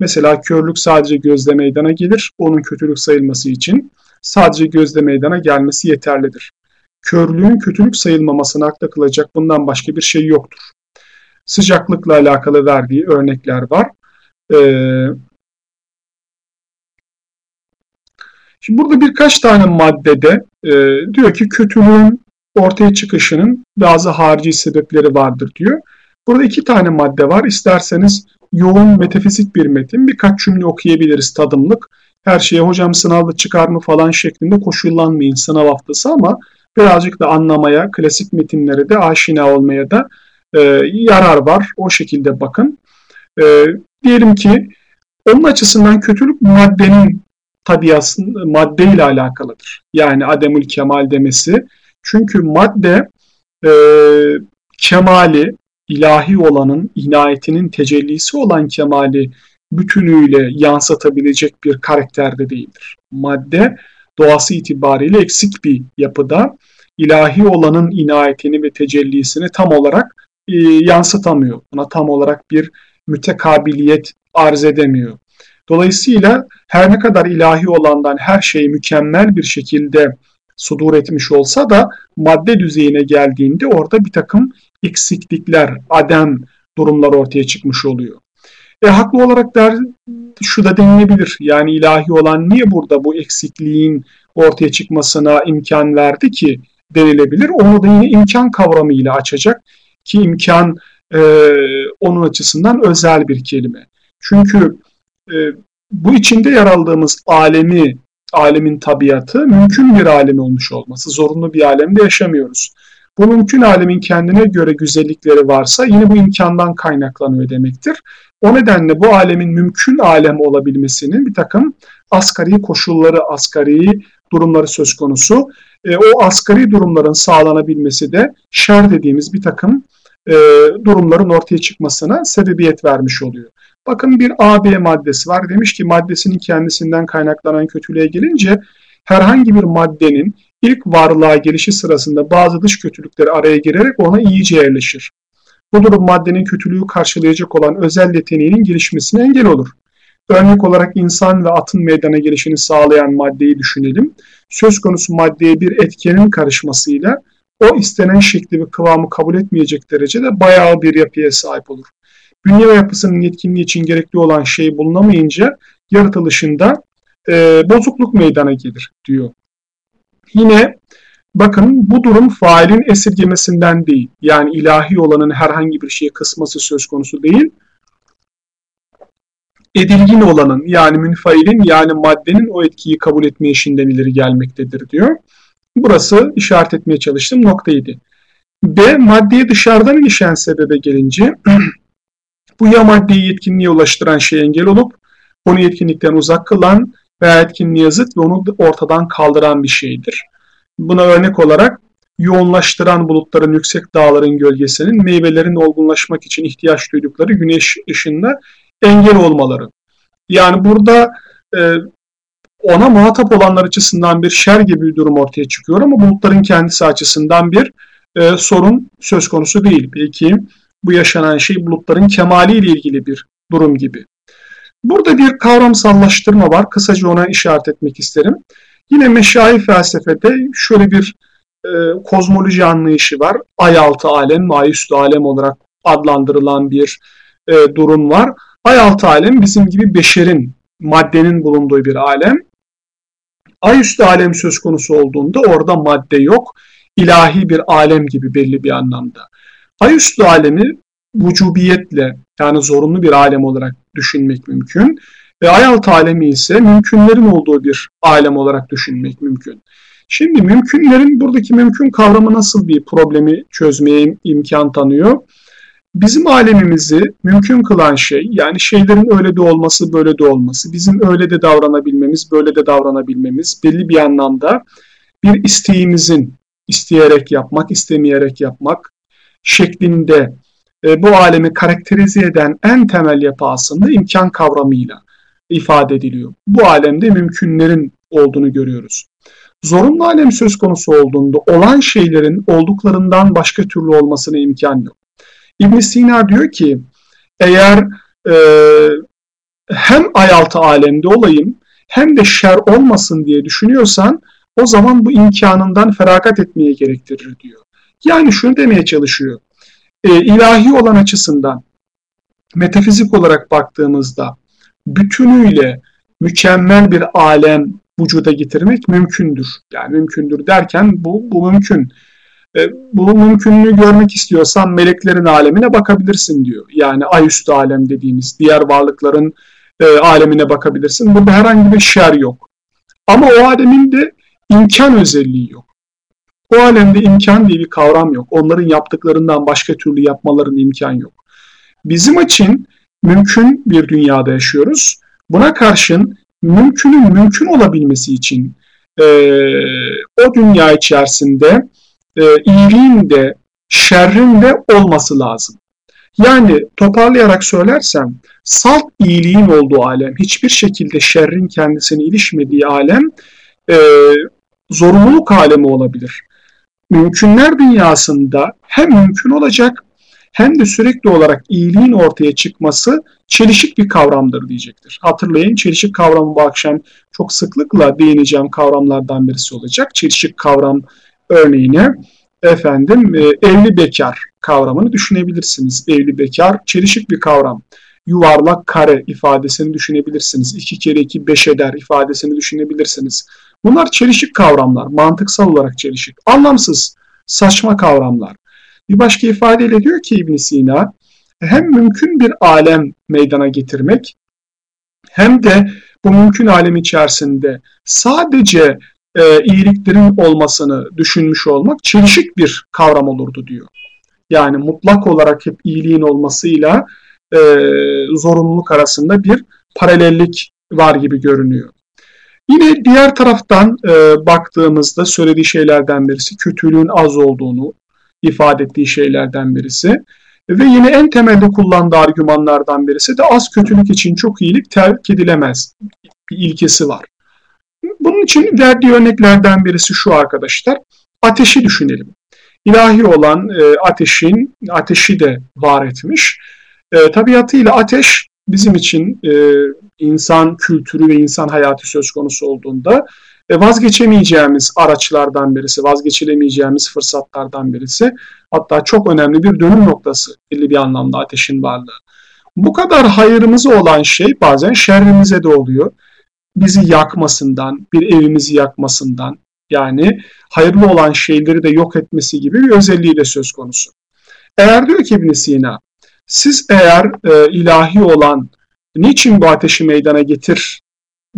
Mesela körlük sadece gözle meydana gelir, onun kötülük sayılması için sadece gözle meydana gelmesi yeterlidir. Körlüğün kötülük sayılmamasına akla kılacak bundan başka bir şey yoktur. Sıcaklıkla alakalı verdiği örnekler var. Ee, Şimdi burada birkaç tane maddede e, diyor ki kötülüğün ortaya çıkışının bazı harici sebepleri vardır diyor. Burada iki tane madde var. İsterseniz yoğun metafizik bir metin birkaç cümle okuyabiliriz tadımlık. her şeye hocam sınavda çıkar mı falan şeklinde koşullanmayın sınav haftası ama birazcık da anlamaya, klasik metinlere de aşina olmaya da e, yarar var. O şekilde bakın. E, diyelim ki onun açısından kötülük maddenin tabiası madde ile alakalıdır. Yani ademül kemal demesi. Çünkü madde e, kemali, ilahi olanın, inayetinin tecellisi olan kemali bütünüyle yansıtabilecek bir karakterde değildir. Madde doğası itibariyle eksik bir yapıda ilahi olanın inayetini ve tecellisini tam olarak e, yansıtamıyor. Buna tam olarak bir mütekabiliyet arz edemiyor. Dolayısıyla her ne kadar ilahi olandan her şey mükemmel bir şekilde sudur etmiş olsa da madde düzeyine geldiğinde orada bir takım eksiklikler, adem durumlar ortaya çıkmış oluyor. E haklı olarak der şu da denilebilir. Yani ilahi olan niye burada bu eksikliğin ortaya çıkmasına imkan verdi ki denilebilir. Onu da yine imkan kavramıyla açacak ki imkan e, onun açısından özel bir kelime. Çünkü bu içinde yer aldığımız alemi, alemin tabiatı mümkün bir alem olmuş olması. Zorunlu bir alemde yaşamıyoruz. Bu mümkün alemin kendine göre güzellikleri varsa yine bu imkandan kaynaklanıyor demektir. O nedenle bu alemin mümkün alem olabilmesinin bir takım asgari koşulları, asgari durumları söz konusu. E, o asgari durumların sağlanabilmesi de şer dediğimiz bir takım e, durumların ortaya çıkmasına sebebiyet vermiş oluyor. Bakın bir AB maddesi var. Demiş ki maddesinin kendisinden kaynaklanan kötülüğe gelince herhangi bir maddenin ilk varlığa gelişi sırasında bazı dış kötülükleri araya girerek ona iyice yerleşir. Bu durum maddenin kötülüğü karşılayacak olan özel yeteneğinin gelişmesine engel olur. Örnek olarak insan ve atın meydana gelişini sağlayan maddeyi düşünelim. Söz konusu maddeye bir etkenin karışmasıyla o istenen şekli ve kıvamı kabul etmeyecek derecede bayağı bir yapıya sahip olur. Bünye yapısının yetkinliği için gerekli olan şey bulunamayınca yaratılışında e, bozukluk meydana gelir diyor. Yine bakın bu durum failin esirgemesinden değil. Yani ilahi olanın herhangi bir şeye kısması söz konusu değil. Edilgin olanın yani münfailin yani maddenin o etkiyi kabul etme işinden ileri gelmektedir diyor. Burası işaret etmeye çalıştığım noktaydı. B maddeye dışarıdan ilişen sebebe gelince bu ya maddeyi yetkinliğe ulaştıran şey engel olup onu yetkinlikten uzak kılan veya etkinliğe zıt ve onu ortadan kaldıran bir şeydir. Buna örnek olarak yoğunlaştıran bulutların yüksek dağların gölgesinin meyvelerin olgunlaşmak için ihtiyaç duydukları güneş ışığında engel olmaları. Yani burada e, ona muhatap olanlar açısından bir şer gibi bir durum ortaya çıkıyor ama bulutların kendisi açısından bir e, sorun söz konusu değil. Belki bu yaşanan şey bulutların kemali ile ilgili bir durum gibi. Burada bir kavramsallaştırma var. Kısaca ona işaret etmek isterim. Yine meşayi felsefede şöyle bir e, kozmoloji anlayışı var. Ay altı alem, ay üstü alem olarak adlandırılan bir e, durum var. Ay altı alem bizim gibi beşerin, maddenin bulunduğu bir alem. Ay üstü alem söz konusu olduğunda orada madde yok. İlahi bir alem gibi belli bir anlamda. Ay üstü alemi vücubiyetle yani zorunlu bir alem olarak düşünmek mümkün. Ve ay altı alemi ise mümkünlerin olduğu bir alem olarak düşünmek mümkün. Şimdi mümkünlerin buradaki mümkün kavramı nasıl bir problemi çözmeye imkan tanıyor? Bizim alemimizi mümkün kılan şey yani şeylerin öyle de olması böyle de olması, bizim öyle de davranabilmemiz böyle de davranabilmemiz belli bir anlamda bir isteğimizin isteyerek yapmak, istemeyerek yapmak şeklinde e, bu alemi karakterize eden en temel yapı aslında imkan kavramıyla ifade ediliyor. Bu alemde mümkünlerin olduğunu görüyoruz. Zorunlu alem söz konusu olduğunda olan şeylerin olduklarından başka türlü olmasına imkan yok. ibn Sina diyor ki eğer e, hem ayaltı alemde olayım hem de şer olmasın diye düşünüyorsan o zaman bu imkanından feragat etmeye gerektirir diyor. Yani şunu demeye çalışıyor. E, ilahi olan açısından metafizik olarak baktığımızda bütünüyle mükemmel bir alem vücuda getirmek mümkündür. Yani mümkündür derken bu, bu mümkün. E, bu mümkünlüğü görmek istiyorsan meleklerin alemine bakabilirsin diyor. Yani ayüstü alem dediğimiz diğer varlıkların e, alemine bakabilirsin. Burada herhangi bir şer yok. Ama o alemin de imkan özelliği yok. O alemde imkan diye bir kavram yok. Onların yaptıklarından başka türlü yapmaların imkan yok. Bizim için mümkün bir dünyada yaşıyoruz. Buna karşın mümkünün mümkün olabilmesi için e, o dünya içerisinde e, iyiliğin de şerrin de olması lazım. Yani toparlayarak söylersem salt iyiliğin olduğu alem, hiçbir şekilde şerrin kendisine ilişmediği alem e, zorunluluk alemi olabilir. Mümkünler dünyasında hem mümkün olacak hem de sürekli olarak iyiliğin ortaya çıkması çelişik bir kavramdır diyecektir. Hatırlayın çelişik kavramı bu akşam çok sıklıkla değineceğim kavramlardan birisi olacak. Çelişik kavram örneğine efendim e, evli bekar kavramını düşünebilirsiniz. Evli bekar çelişik bir kavram. Yuvarlak kare ifadesini düşünebilirsiniz. İki kere iki beş eder ifadesini düşünebilirsiniz. Bunlar çelişik kavramlar. Mantıksal olarak çelişik. Anlamsız, saçma kavramlar. Bir başka ifadeyle diyor ki ibn Sina, hem mümkün bir alem meydana getirmek hem de bu mümkün alem içerisinde sadece e, iyiliklerin olmasını düşünmüş olmak çelişik bir kavram olurdu diyor. Yani mutlak olarak hep iyiliğin olmasıyla e, zorunluluk arasında bir paralellik var gibi görünüyor. Yine diğer taraftan e, baktığımızda söylediği şeylerden birisi kötülüğün az olduğunu ifade ettiği şeylerden birisi. Ve yine en temelde kullandığı argümanlardan birisi de az kötülük için çok iyilik terk edilemez bir ilkesi var. Bunun için verdiği örneklerden birisi şu arkadaşlar. Ateşi düşünelim. İlahi olan e, ateşin, ateşi de var etmiş. E, tabiatıyla ateş bizim için e, insan kültürü ve insan hayatı söz konusu olduğunda e, vazgeçemeyeceğimiz araçlardan birisi, vazgeçilemeyeceğimiz fırsatlardan birisi. Hatta çok önemli bir dönüm noktası belli bir anlamda ateşin varlığı. Bu kadar hayırımıza olan şey bazen şerrimize de oluyor. Bizi yakmasından, bir evimizi yakmasından yani hayırlı olan şeyleri de yok etmesi gibi bir özelliği de söz konusu. Eğer diyor ki ibn Sina, siz eğer e, ilahi olan niçin bu ateşi meydana getir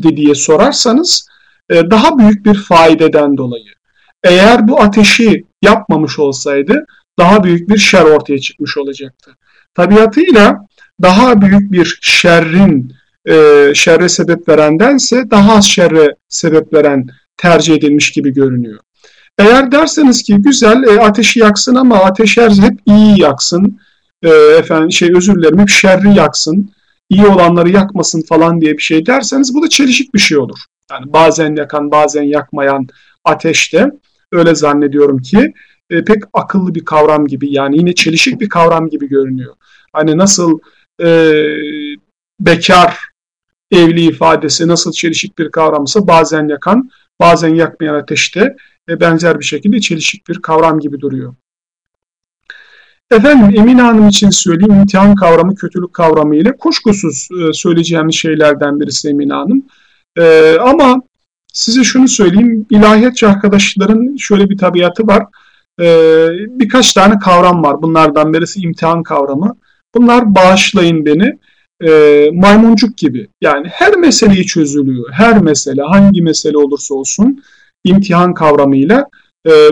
diye sorarsanız e, daha büyük bir faydeden dolayı. Eğer bu ateşi yapmamış olsaydı daha büyük bir şer ortaya çıkmış olacaktı. Tabiatıyla daha büyük bir şerrin e, şerre sebep verendense daha az şerre sebep veren tercih edilmiş gibi görünüyor. Eğer derseniz ki güzel e, ateşi yaksın ama ateş her hep iyi yaksın, e, efendim şey özür dilerim hep şerri yaksın, iyi olanları yakmasın falan diye bir şey derseniz bu da çelişik bir şey olur. Yani bazen yakan bazen yakmayan ateş de öyle zannediyorum ki e, pek akıllı bir kavram gibi yani yine çelişik bir kavram gibi görünüyor. Hani nasıl e, bekar evli ifadesi nasıl çelişik bir kavramsa bazen yakan bazen yakmayan ateşte e, benzer bir şekilde çelişik bir kavram gibi duruyor. Efendim Emin Hanım için söyleyeyim imtihan kavramı kötülük kavramı ile kuşkusuz e, söyleyeceğimiz şeylerden birisi Emin Hanım. E, ama size şunu söyleyeyim ilahiyatçı arkadaşların şöyle bir tabiatı var. E, birkaç tane kavram var. Bunlardan birisi imtihan kavramı. Bunlar bağışlayın beni e, maymuncuk gibi. Yani her meseleyi çözülüyor. Her mesele hangi mesele olursa olsun imtihan kavramıyla e,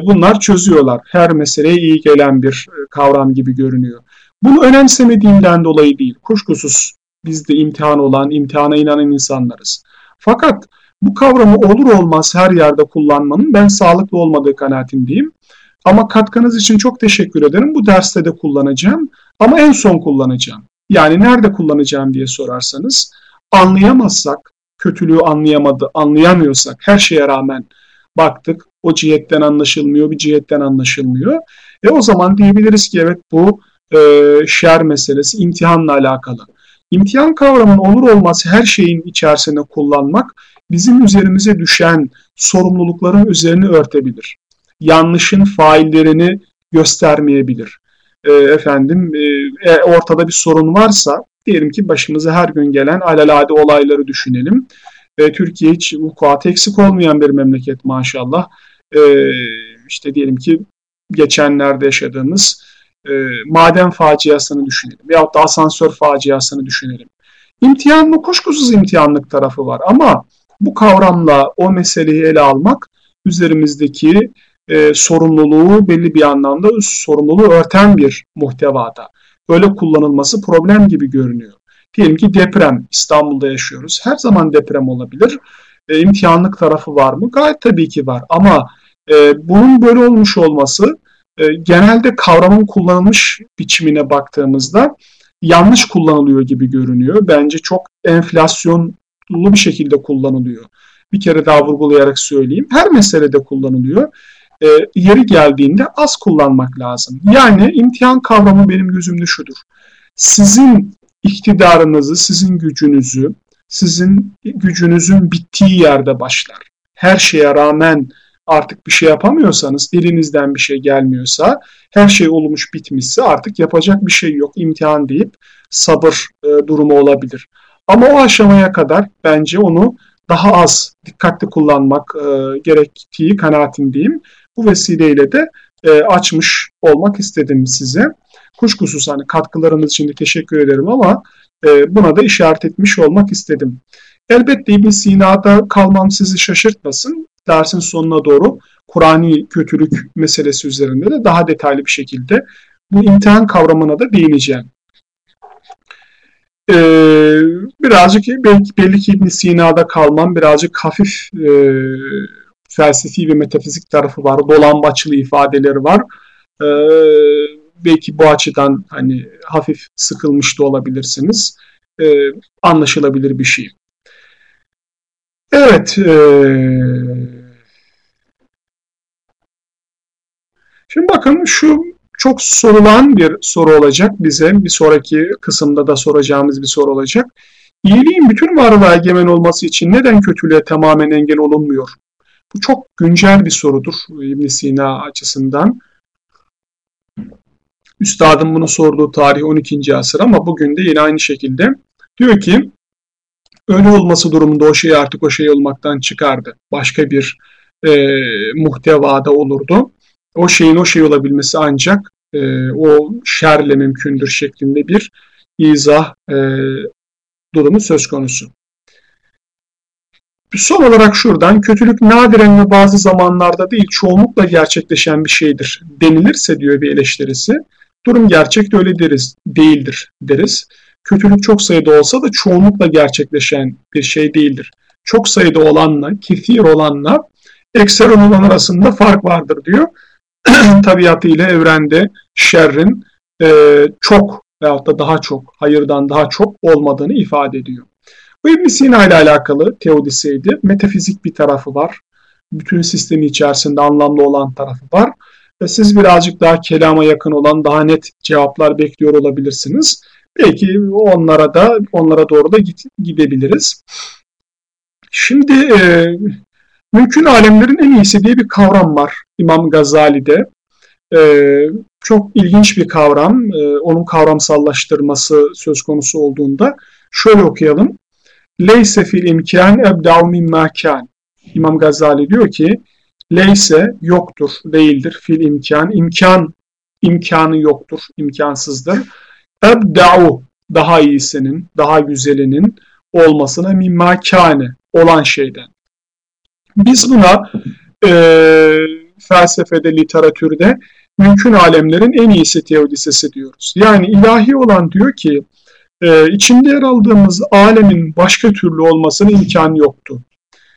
bunlar çözüyorlar. Her meseleye iyi gelen bir e, kavram gibi görünüyor. Bunu önemsemediğimden dolayı değil. Kuşkusuz biz de imtihan olan, imtihana inanan insanlarız. Fakat bu kavramı olur olmaz her yerde kullanmanın ben sağlıklı olmadığı kanaatindeyim. Ama katkınız için çok teşekkür ederim. Bu derste de kullanacağım ama en son kullanacağım. Yani nerede kullanacağım diye sorarsanız anlayamazsak, kötülüğü anlayamadı, anlayamıyorsak her şeye rağmen baktık o cihetten anlaşılmıyor, bir cihetten anlaşılmıyor. E o zaman diyebiliriz ki evet bu e, şer meselesi imtihanla alakalı. İmtihan kavramının olur olmaz her şeyin içerisinde kullanmak bizim üzerimize düşen sorumlulukların üzerine örtebilir. Yanlışın faillerini göstermeyebilir e, efendim e, e, ortada bir sorun varsa diyelim ki başımıza her gün gelen alelade olayları düşünelim. E, Türkiye hiç vukuat eksik olmayan bir memleket maşallah. E, işte diyelim ki geçenlerde yaşadığımız e, maden faciasını düşünelim veyahut da asansör faciasını düşünelim. İmtihan mı? Kuşkusuz imtihanlık tarafı var ama bu kavramla o meseleyi ele almak üzerimizdeki e, sorumluluğu belli bir anlamda sorumluluğu örten bir muhtevada. Böyle kullanılması problem gibi görünüyor. Diyelim ki deprem, İstanbul'da yaşıyoruz. Her zaman deprem olabilir. E, imtihanlık tarafı var mı? Gayet tabii ki var. Ama e, bunun böyle olmuş olması e, genelde kavramın kullanılmış biçimine baktığımızda yanlış kullanılıyor gibi görünüyor. Bence çok enflasyonlu bir şekilde kullanılıyor. Bir kere daha vurgulayarak söyleyeyim. Her meselede kullanılıyor. E, yeri geldiğinde az kullanmak lazım. Yani imtihan kavramı benim gözümde şudur. Sizin iktidarınızı, sizin gücünüzü, sizin gücünüzün bittiği yerde başlar. Her şeye rağmen artık bir şey yapamıyorsanız, elinizden bir şey gelmiyorsa, her şey olmuş bitmişse artık yapacak bir şey yok, imtihan deyip sabır e, durumu olabilir. Ama o aşamaya kadar bence onu daha az dikkatli kullanmak e, gerektiği kanaatindeyim. Bu vesileyle de e, açmış olmak istedim size. Kuşkusuz hani katkılarınız için de teşekkür ederim ama e, buna da işaret etmiş olmak istedim. Elbette İbn Sina'da kalmam sizi şaşırtmasın. Dersin sonuna doğru Kur'ani kötülük meselesi üzerinde de daha detaylı bir şekilde bu imtihan kavramına da değineceğim. Ee, birazcık belki, belli ki ibn Sina'da kalmam birazcık hafif e, felsefi ve metafizik tarafı var. Dolambaçlı ifadeleri var. Ee, belki bu açıdan hani hafif sıkılmış da olabilirsiniz. Ee, anlaşılabilir bir şey. Evet. E, şimdi bakın şu çok sorulan bir soru olacak bize. Bir sonraki kısımda da soracağımız bir soru olacak. İyiliğin bütün varlığa egemen olması için neden kötülüğe tamamen engel olunmuyor? Bu çok güncel bir sorudur ibn Sina açısından. Üstadın bunu sorduğu tarih 12. asır ama bugün de yine aynı şekilde diyor ki öyle olması durumunda o şey artık o şey olmaktan çıkardı. Başka bir e, muhtevada olurdu. O şeyin o şey olabilmesi ancak e, o şerle mümkündür şeklinde bir izah e, durumu söz konusu. Son olarak şuradan kötülük nadiren ve bazı zamanlarda değil çoğunlukla gerçekleşen bir şeydir denilirse diyor bir eleştirisi. Durum gerçekte öyle deriz, değildir deriz. Kötülük çok sayıda olsa da çoğunlukla gerçekleşen bir şey değildir. Çok sayıda olanla, kithir olanla ekser olan arasında fark vardır diyor. Tabiatıyla evrende şerrin e, çok veyahut da daha çok, hayırdan daha çok olmadığını ifade ediyor. Bu ibn Sina ile alakalı teodiseydi. Metafizik bir tarafı var. Bütün sistemi içerisinde anlamlı olan tarafı var. Ve siz birazcık daha kelama yakın olan, daha net cevaplar bekliyor olabilirsiniz. Belki onlara da onlara doğru da gidebiliriz. Şimdi e, mümkün alemlerin en iyisi diye bir kavram var İmam Gazali'de. E, çok ilginç bir kavram. E, onun kavramsallaştırması söz konusu olduğunda şöyle okuyalım. Leyse fil imkan ebda'u mimma. İmam Gazali diyor ki leyse yoktur, değildir fil imkan. imkan imkanı yoktur, imkansızdır. Ebda'u daha iyisinin, daha güzelinin olmasına mimma olan şeyden. Biz buna e, felsefede, literatürde mümkün alemlerin en iyisi teodisesi diyoruz. Yani ilahi olan diyor ki e, içinde yer aldığımız alemin başka türlü olmasının imkanı yoktu.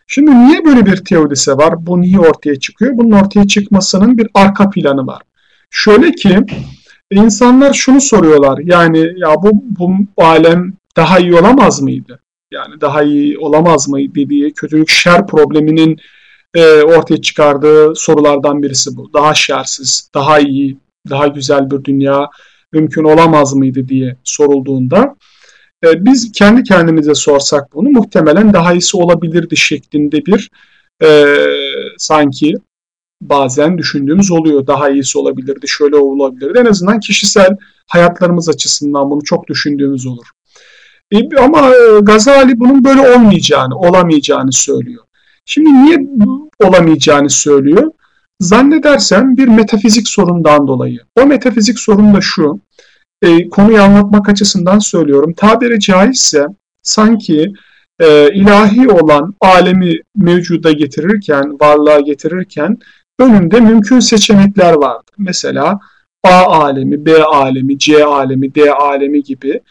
Şimdi niye böyle bir teodise var? Bu niye ortaya çıkıyor? Bunun ortaya çıkmasının bir arka planı var. Şöyle ki insanlar şunu soruyorlar. Yani ya bu, bu alem daha iyi olamaz mıydı? Yani daha iyi olamaz mıydı diye kötülük şer probleminin e, ortaya çıkardığı sorulardan birisi bu. Daha şersiz, daha iyi, daha güzel bir dünya mümkün olamaz mıydı diye sorulduğunda e, biz kendi kendimize sorsak bunu muhtemelen daha iyisi olabilirdi şeklinde bir e, sanki bazen düşündüğümüz oluyor. Daha iyisi olabilirdi, şöyle olabilirdi. En azından kişisel hayatlarımız açısından bunu çok düşündüğümüz olur. E, ama e, Gazali bunun böyle olmayacağını, olamayacağını söylüyor. Şimdi niye olamayacağını söylüyor? Zannedersem bir metafizik sorundan dolayı. O metafizik sorun da şu, e, konuyu anlatmak açısından söylüyorum. Tabiri caizse sanki e, ilahi olan alemi mevcuda getirirken, varlığa getirirken önünde mümkün seçenekler vardı. Mesela A alemi, B alemi, C alemi, D alemi gibi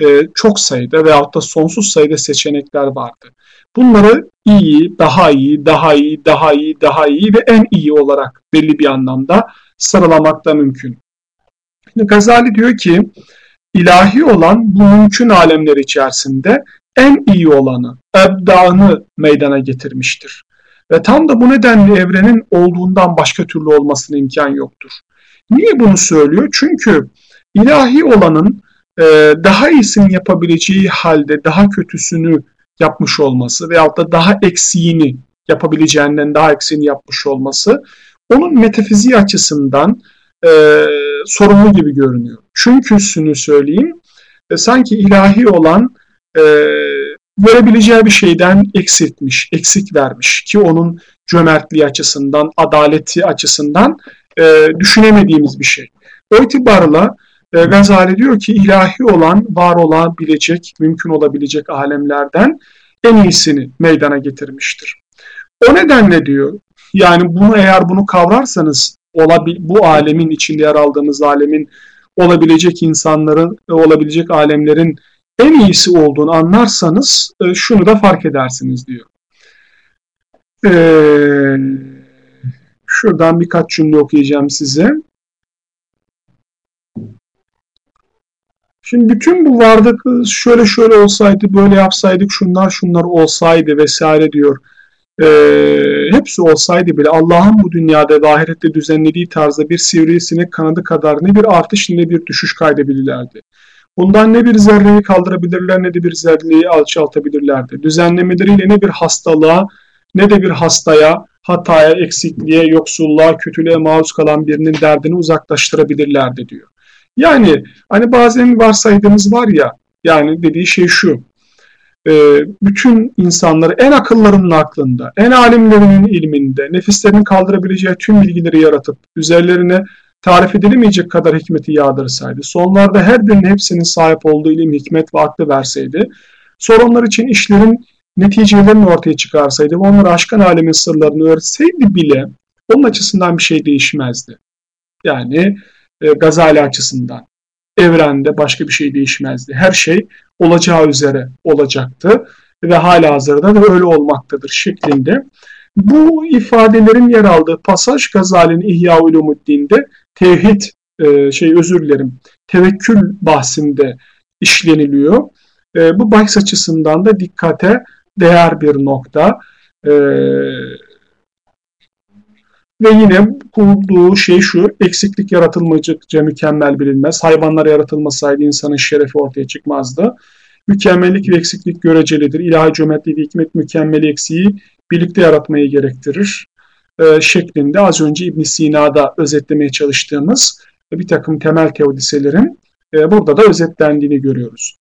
e, çok sayıda veyahut da sonsuz sayıda seçenekler vardı. Bunları iyi, daha iyi, daha iyi, daha iyi, daha iyi ve en iyi olarak belli bir anlamda sıralamak da mümkün. Şimdi Gazali diyor ki ilahi olan bu mümkün alemler içerisinde en iyi olanı, ebdağını meydana getirmiştir. Ve tam da bu nedenle evrenin olduğundan başka türlü olmasına imkan yoktur. Niye bunu söylüyor? Çünkü ilahi olanın e, daha iyisini yapabileceği halde daha kötüsünü yapmış olması veyahut da daha eksiğini yapabileceğinden daha eksiğini yapmış olması onun metafiziği açısından e, sorumlu gibi görünüyor. Çünküsünü söyleyeyim, e, sanki ilahi olan e, verebileceği bir şeyden eksiltmiş, eksik vermiş ki onun cömertliği açısından, adaleti açısından e, düşünemediğimiz bir şey. O itibarla e, Gazali diyor ki ilahi olan, var olabilecek, mümkün olabilecek alemlerden en iyisini meydana getirmiştir. O nedenle diyor, yani bunu eğer bunu kavrarsanız bu alemin içinde yer aldığımız alemin olabilecek insanların, olabilecek alemlerin en iyisi olduğunu anlarsanız e, şunu da fark edersiniz diyor. Ee, şuradan birkaç cümle okuyacağım size. Şimdi bütün bu varlık şöyle şöyle olsaydı, böyle yapsaydık, şunlar şunlar olsaydı vesaire diyor. Ee, hepsi olsaydı bile Allah'ın bu dünyada ve ahirette düzenlediği tarzda bir sivrisinek kanadı kadar ne bir artış ne bir düşüş kaydebilirlerdi. Bundan ne bir zerreyi kaldırabilirler ne de bir zerreyi alçaltabilirlerdi. Düzenlemeleriyle ne bir hastalığa ne de bir hastaya, hataya, eksikliğe, yoksulluğa, kötülüğe maruz kalan birinin derdini uzaklaştırabilirlerdi diyor. Yani hani bazen varsaydığımız var ya, yani dediği şey şu, e, bütün insanları en akıllarının aklında, en alimlerinin ilminde, nefislerinin kaldırabileceği tüm bilgileri yaratıp üzerlerine tarif edilemeyecek kadar hikmeti yağdırsaydı, sonlarda her birinin hepsinin sahip olduğu ilim, hikmet ve aklı verseydi, sorunlar için işlerin neticelerini ortaya çıkarsaydı ve onlara aşkın alemin sırlarını öğretseydi bile onun açısından bir şey değişmezdi. Yani e, Gazali açısından evrende başka bir şey değişmezdi. Her şey olacağı üzere olacaktı ve hala hazırda da öyle olmaktadır şeklinde. Bu ifadelerin yer aldığı pasaj Gazali'nin İhya Ulumuddin'de tevhid e, şey özür dilerim tevekkül bahsinde işleniliyor. E, bu bahis açısından da dikkate değer bir nokta. E, ve yine kurduğu şey şu, eksiklik yaratılmayacakça mükemmel bilinmez. Hayvanlar yaratılmasaydı insanın şerefi ortaya çıkmazdı. Mükemmellik ve eksiklik görecelidir. İlahi cömertliği ve hikmet mükemmeli eksiği birlikte yaratmayı gerektirir. E, şeklinde az önce İbn Sina'da özetlemeye çalıştığımız bir takım temel teodiselerin e, burada da özetlendiğini görüyoruz.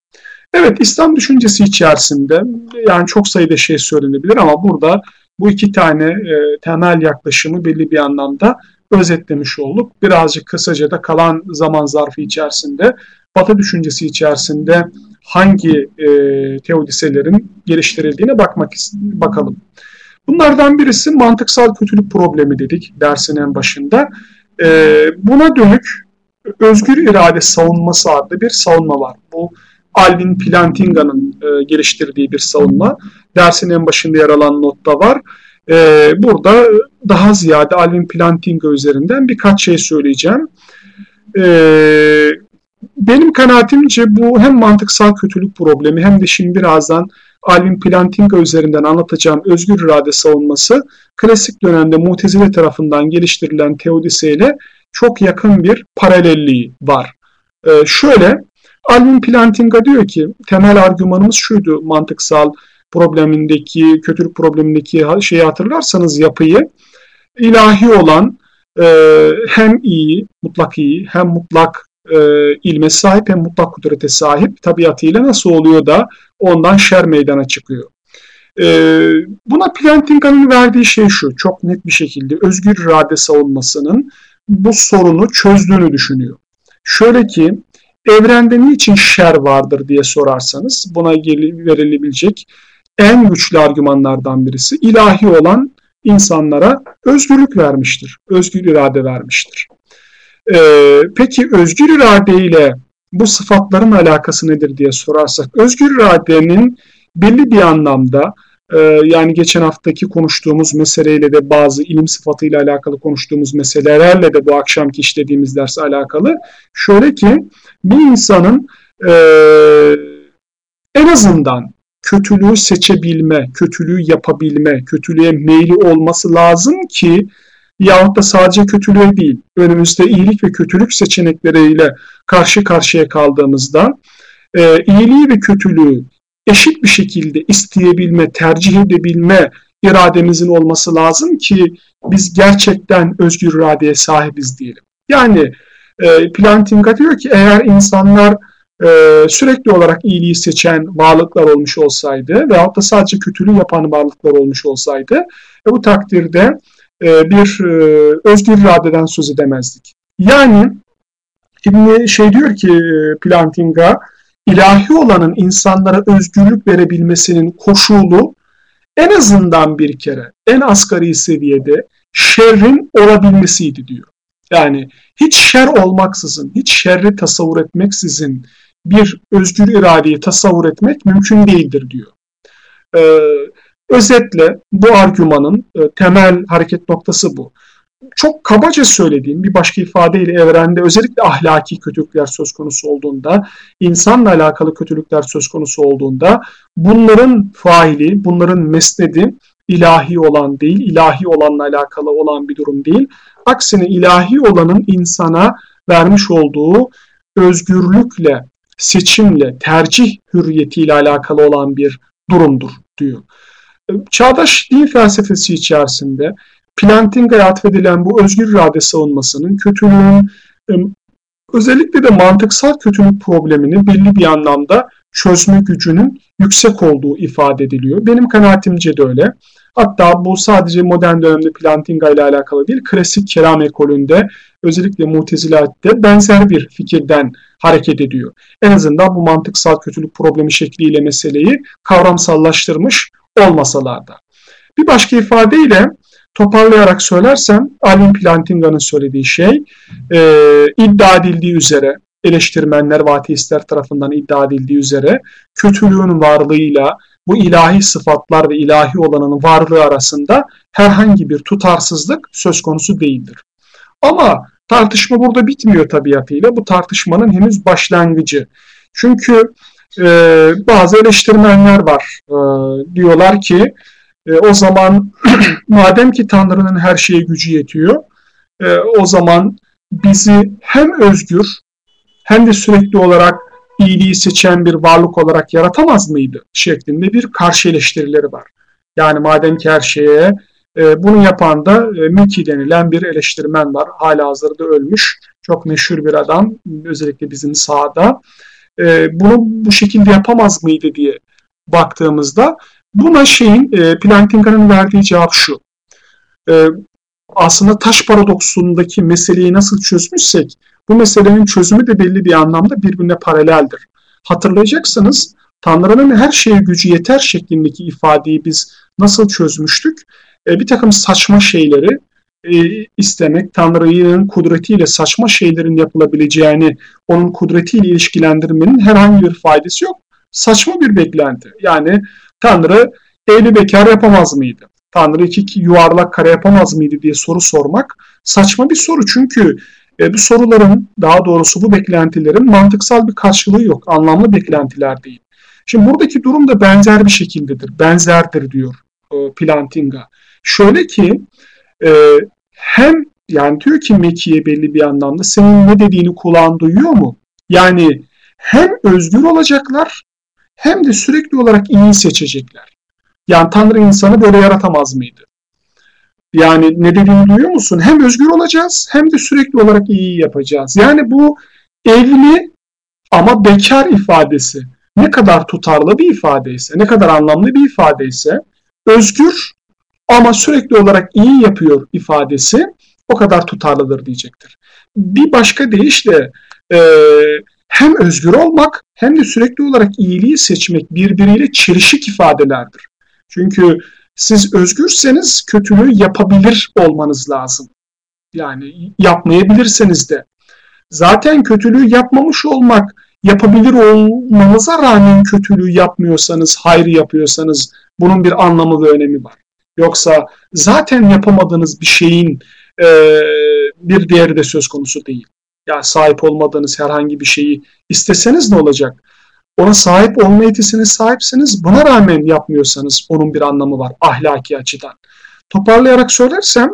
Evet İslam düşüncesi içerisinde yani çok sayıda şey söylenebilir ama burada bu iki tane e, temel yaklaşımı belli bir anlamda özetlemiş olduk. Birazcık kısaca da kalan zaman zarfı içerisinde Batı düşüncesi içerisinde hangi e, teodiselerin geliştirildiğine bakmak bakalım. Bunlardan birisi mantıksal kötülük problemi dedik dersin en başında. E, buna dönük özgür irade savunması adlı bir savunma var. Bu Alvin Plantinga'nın e, geliştirdiği bir savunma. Dersin en başında yer alan notta var. E, burada daha ziyade Alvin Plantinga üzerinden birkaç şey söyleyeceğim. E, benim kanaatimce bu hem mantıksal kötülük problemi hem de şimdi birazdan Alvin Plantinga üzerinden anlatacağım özgür irade savunması klasik dönemde Mutezile tarafından geliştirilen teodise ile çok yakın bir paralelliği var. Ee, şöyle Alvin Plantinga diyor ki temel argümanımız şuydu mantıksal problemindeki, kötülük problemindeki şeyi hatırlarsanız yapıyı ilahi olan e, hem iyi, mutlak iyi, hem mutlak e, ilme sahip hem mutlak kudrete sahip tabiatıyla nasıl oluyor da ondan şer meydana çıkıyor. E, buna Plantinga'nın verdiği şey şu, çok net bir şekilde özgür irade savunmasının bu sorunu çözdüğünü düşünüyor. Şöyle ki evrende niçin şer vardır diye sorarsanız buna verilebilecek en güçlü argümanlardan birisi ilahi olan insanlara özgürlük vermiştir. Özgür irade vermiştir. Ee, peki özgür irade ile bu sıfatların alakası nedir diye sorarsak özgür iradenin belli bir anlamda e, yani geçen haftaki konuştuğumuz meseleyle de bazı ilim sıfatıyla alakalı konuştuğumuz meselelerle de bu akşamki işlediğimiz ders alakalı. Şöyle ki bir insanın e, en azından kötülüğü seçebilme, kötülüğü yapabilme, kötülüğe meyli olması lazım ki yahut da sadece kötülüğe değil, önümüzde iyilik ve kötülük seçenekleriyle karşı karşıya kaldığımızda e, iyiliği ve kötülüğü eşit bir şekilde isteyebilme, tercih edebilme irademizin olması lazım ki biz gerçekten özgür iradeye sahibiz diyelim. Yani e, Plantinga diyor ki eğer insanlar e, sürekli olarak iyiliği seçen varlıklar olmuş olsaydı veyahut da sadece kötülüğü yapan varlıklar olmuş olsaydı e, bu takdirde e, bir e, özgür iradeden söz edemezdik. Yani şimdi şey diyor ki e, Plantinga ilahi olanın insanlara özgürlük verebilmesinin koşulu en azından bir kere en asgari seviyede şerrin olabilmesiydi diyor. Yani hiç şer olmaksızın, hiç şerri tasavvur etmeksizin bir özgür iradeyi tasavvur etmek mümkün değildir diyor. Ee, özetle bu argümanın e, temel hareket noktası bu. Çok kabaca söylediğim bir başka ifadeyle evrende özellikle ahlaki kötülükler söz konusu olduğunda, insanla alakalı kötülükler söz konusu olduğunda bunların faili, bunların mesnedi ilahi olan değil, ilahi olanla alakalı olan bir durum değil. Aksine ilahi olanın insana vermiş olduğu özgürlükle, seçimle, tercih hürriyetiyle alakalı olan bir durumdur diyor. Çağdaş din felsefesi içerisinde Plantinga'ya atfedilen bu özgür irade savunmasının kötülüğün özellikle de mantıksal kötülük problemini belli bir anlamda çözme gücünün yüksek olduğu ifade ediliyor. Benim kanaatimce de öyle. Hatta bu sadece modern dönemde Plantinga ile alakalı değil, klasik kelam ekolünde özellikle mutezilatte benzer bir fikirden hareket ediyor. En azından bu mantıksal kötülük problemi şekliyle meseleyi kavramsallaştırmış olmasalar da. Bir başka ifadeyle toparlayarak söylersem Alvin Plantinga'nın söylediği şey e, iddia edildiği üzere eleştirmenler ve ateistler tarafından iddia edildiği üzere kötülüğün varlığıyla bu ilahi sıfatlar ve ilahi olanın varlığı arasında herhangi bir tutarsızlık söz konusu değildir. Ama tartışma burada bitmiyor tabiatıyla. Bu tartışmanın henüz başlangıcı. Çünkü e, bazı eleştirmenler var. E, diyorlar ki e, o zaman madem ki Tanrı'nın her şeye gücü yetiyor, e, o zaman bizi hem özgür hem de sürekli olarak iyiliği seçen bir varlık olarak yaratamaz mıydı şeklinde bir karşı eleştirileri var. Yani madem ki her şeye e, bunu yapan da e, Miki denilen bir eleştirmen var. Hala hazırda ölmüş. Çok meşhur bir adam. Özellikle bizim sahada. E, bunu bu şekilde yapamaz mıydı diye baktığımızda buna şeyin e, Plantinga'nın verdiği cevap şu. E, aslında taş paradoksundaki meseleyi nasıl çözmüşsek bu meselenin çözümü de belli bir anlamda birbirine paraleldir. Hatırlayacaksınız Tanrı'nın her şeye gücü yeter şeklindeki ifadeyi biz nasıl çözmüştük? E, bir takım saçma şeyleri e, istemek, Tanrı'nın kudretiyle saçma şeylerin yapılabileceğini, onun kudretiyle ilişkilendirmenin herhangi bir faydası yok. Saçma bir beklenti. Yani Tanrı evli bekar yapamaz mıydı? Tanrı iki yuvarlak kare yapamaz mıydı diye soru sormak saçma bir soru. Çünkü e, bu soruların daha doğrusu bu beklentilerin mantıksal bir karşılığı yok. Anlamlı beklentiler değil. Şimdi buradaki durum da benzer bir şekildedir. Benzerdir diyor e, Plantinga. Şöyle ki e, hem yani diyor ki Meki'ye belli bir anlamda senin ne dediğini kulağın duyuyor mu? Yani hem özgür olacaklar hem de sürekli olarak iyi seçecekler. Yani Tanrı insanı böyle yaratamaz mıydı? Yani ne dediğimi duyuyor musun? Hem özgür olacağız hem de sürekli olarak iyi yapacağız. Yani bu evli ama bekar ifadesi ne kadar tutarlı bir ifadeyse, ne kadar anlamlı bir ifadeyse özgür ama sürekli olarak iyi yapıyor ifadesi o kadar tutarlıdır diyecektir. Bir başka deyişle e, hem özgür olmak hem de sürekli olarak iyiliği seçmek birbiriyle çelişik ifadelerdir. Çünkü siz özgürseniz kötülüğü yapabilir olmanız lazım. Yani yapmayabilirseniz de. Zaten kötülüğü yapmamış olmak, yapabilir olmanıza rağmen kötülüğü yapmıyorsanız, hayrı yapıyorsanız bunun bir anlamı ve önemi var. Yoksa zaten yapamadığınız bir şeyin e, bir değeri de söz konusu değil. Yani sahip olmadığınız herhangi bir şeyi isteseniz ne olacak? Ona sahip olma yetisine sahipsiniz. Buna rağmen yapmıyorsanız onun bir anlamı var ahlaki açıdan. Toparlayarak söylersem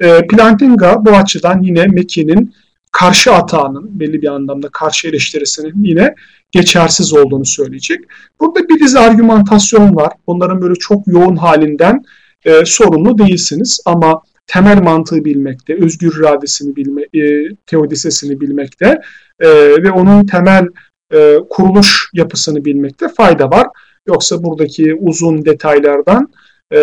e, Plantinga bu açıdan yine Meki'nin karşı atağının belli bir anlamda karşı eleştirisinin yine geçersiz olduğunu söyleyecek. Burada bir dizi argümantasyon var. Bunların böyle çok yoğun halinden e, sorumlu değilsiniz ama temel mantığı bilmekte, özgür iradesini bilme, e, teodisesini bilmekte e, ve onun temel e, kuruluş yapısını bilmekte fayda var. Yoksa buradaki uzun detaylardan e,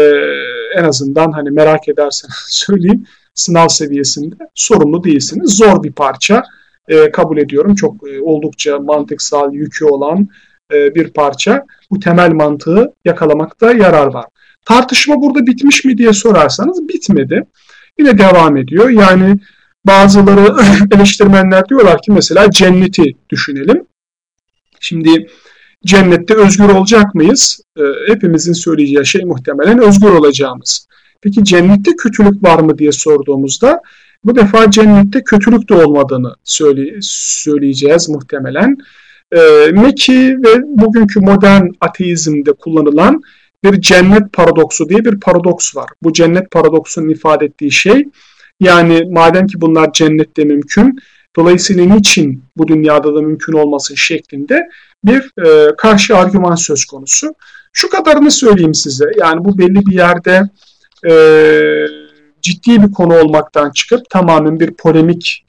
en azından hani merak ederseniz söyleyeyim sınav seviyesinde sorumlu değilsiniz. Zor bir parça e, kabul ediyorum. Çok e, oldukça mantıksal yükü olan e, bir parça. Bu temel mantığı yakalamakta yarar var. Tartışma burada bitmiş mi diye sorarsanız bitmedi. Yine devam ediyor. Yani bazıları eleştirmenler diyorlar ki mesela cenneti düşünelim. Şimdi cennette özgür olacak mıyız? E, hepimizin söyleyeceği şey muhtemelen özgür olacağımız. Peki cennette kötülük var mı diye sorduğumuzda bu defa cennette kötülük de olmadığını söyle, söyleyeceğiz muhtemelen. E, Meki ve bugünkü modern ateizmde kullanılan bir cennet paradoksu diye bir paradoks var. Bu cennet paradoksunun ifade ettiği şey yani madem ki bunlar cennette mümkün dolayısıyla niçin bu dünyada da mümkün olması şeklinde bir e, karşı argüman söz konusu. Şu kadarını söyleyeyim size. Yani bu belli bir yerde e, ciddi bir konu olmaktan çıkıp tamamen bir polemik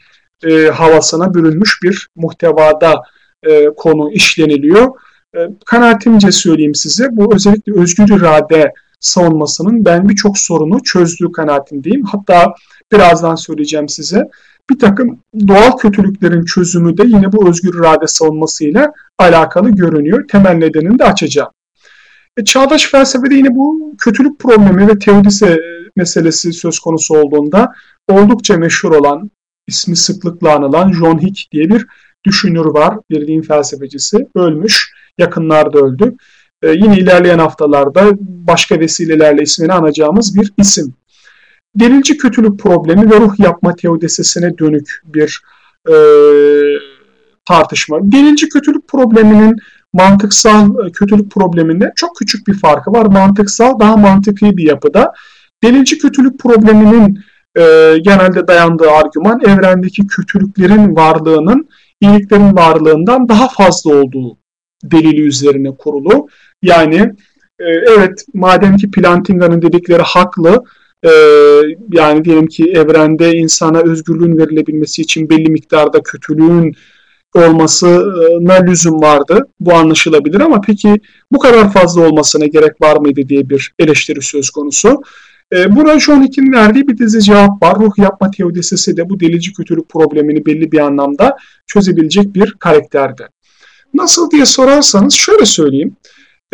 e, havasına bürünmüş bir muhtevada e, konu işleniliyor. E, kanaatimce söyleyeyim size bu özellikle özgür irade savunmasının ben birçok sorunu çözdüğü kanaatindeyim. Hatta birazdan söyleyeceğim size. Bir takım doğal kötülüklerin çözümü de yine bu özgür irade savunmasıyla alakalı görünüyor. Temel nedenini de açacağım. E, çağdaş felsefede yine bu kötülük problemi ve teodise meselesi söz konusu olduğunda oldukça meşhur olan, ismi sıklıkla anılan John Hick diye bir düşünür var, bir felsefecisi. Ölmüş, yakınlarda öldü. Ee, yine ilerleyen haftalarda başka vesilelerle ismini anacağımız bir isim. Delilci kötülük problemi ve ruh yapma teodisesine dönük bir e, tartışma. Delilci kötülük probleminin mantıksal e, kötülük probleminde çok küçük bir farkı var. Mantıksal daha mantıklı bir yapıda. Delilci kötülük probleminin e, genelde dayandığı argüman evrendeki kötülüklerin varlığının iyiliklerin varlığından daha fazla olduğu delili üzerine kurulu. Yani e, evet madem ki Plantinga'nın dedikleri haklı e, yani diyelim ki evrende insana özgürlüğün verilebilmesi için belli miktarda kötülüğün olmasına lüzum vardı. Bu anlaşılabilir ama peki bu kadar fazla olmasına gerek var mıydı diye bir eleştiri söz konusu. E, buna John Hick'in verdiği bir dizi cevap var. Ruh yapma teodisesi de bu delici kötülük problemini belli bir anlamda çözebilecek bir karakterde. Nasıl diye sorarsanız şöyle söyleyeyim.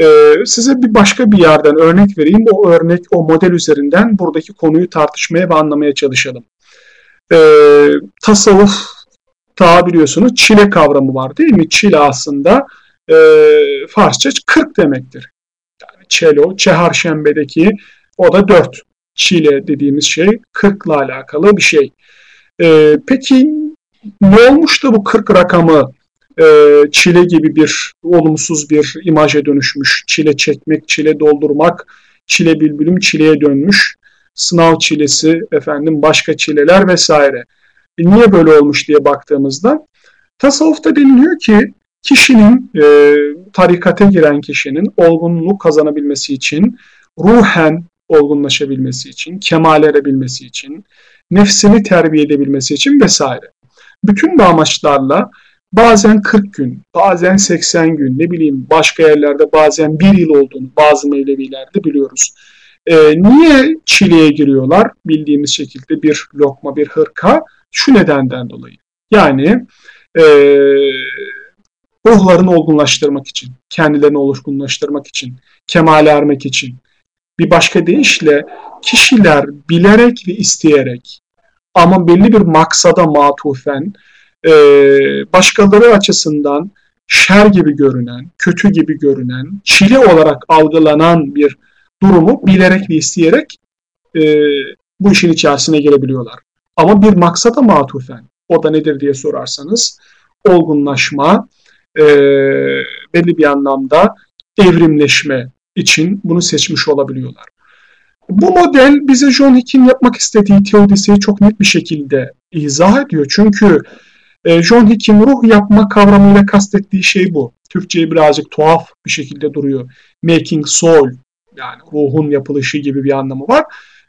E, size bir başka bir yerden örnek vereyim. O örnek, o model üzerinden buradaki konuyu tartışmaya ve anlamaya çalışalım. E, tasavvuf ta biliyorsunuz çile kavramı var değil mi? Çile aslında e, Farsça 40 demektir. Yani çelo, çeharşembedeki o da 4. Çile dediğimiz şey 40 ile alakalı bir şey. E, peki ne olmuş da bu 40 rakamı çile gibi bir olumsuz bir imaja dönüşmüş. Çile çekmek, çile doldurmak, çile bülbülüm çileye dönmüş. Sınav çilesi, efendim başka çileler vesaire. E, niye böyle olmuş diye baktığımızda tasavvufta deniliyor ki kişinin, e, tarikate giren kişinin olgunluk kazanabilmesi için ruhen olgunlaşabilmesi için, kemal erebilmesi için, nefsini terbiye edebilmesi için vesaire. Bütün bu amaçlarla bazen 40 gün, bazen 80 gün, ne bileyim başka yerlerde bazen bir yıl olduğunu bazı Mevlevilerde biliyoruz. Ee, niye çileye giriyorlar? Bildiğimiz şekilde bir lokma, bir hırka şu nedenden dolayı. Yani e, ruhlarını olgunlaştırmak için, kendilerini olgunlaştırmak için, kemale ermek için. Bir başka deyişle kişiler bilerek ve isteyerek ama belli bir maksada matufen e, başkaları açısından şer gibi görünen, kötü gibi görünen, çile olarak algılanan bir durumu bilerek ve isteyerek e, bu işin içerisine girebiliyorlar. Ama bir maksada matufen, o da nedir diye sorarsanız, olgunlaşma, e, belli bir anlamda evrimleşme için bunu seçmiş olabiliyorlar. Bu model bize John Hick'in yapmak istediği teodisiyi çok net bir şekilde izah ediyor. Çünkü e, John Hick'in ruh yapma kavramıyla kastettiği şey bu. Türkçe'ye birazcık tuhaf bir şekilde duruyor. Making soul yani ruhun yapılışı gibi bir anlamı var.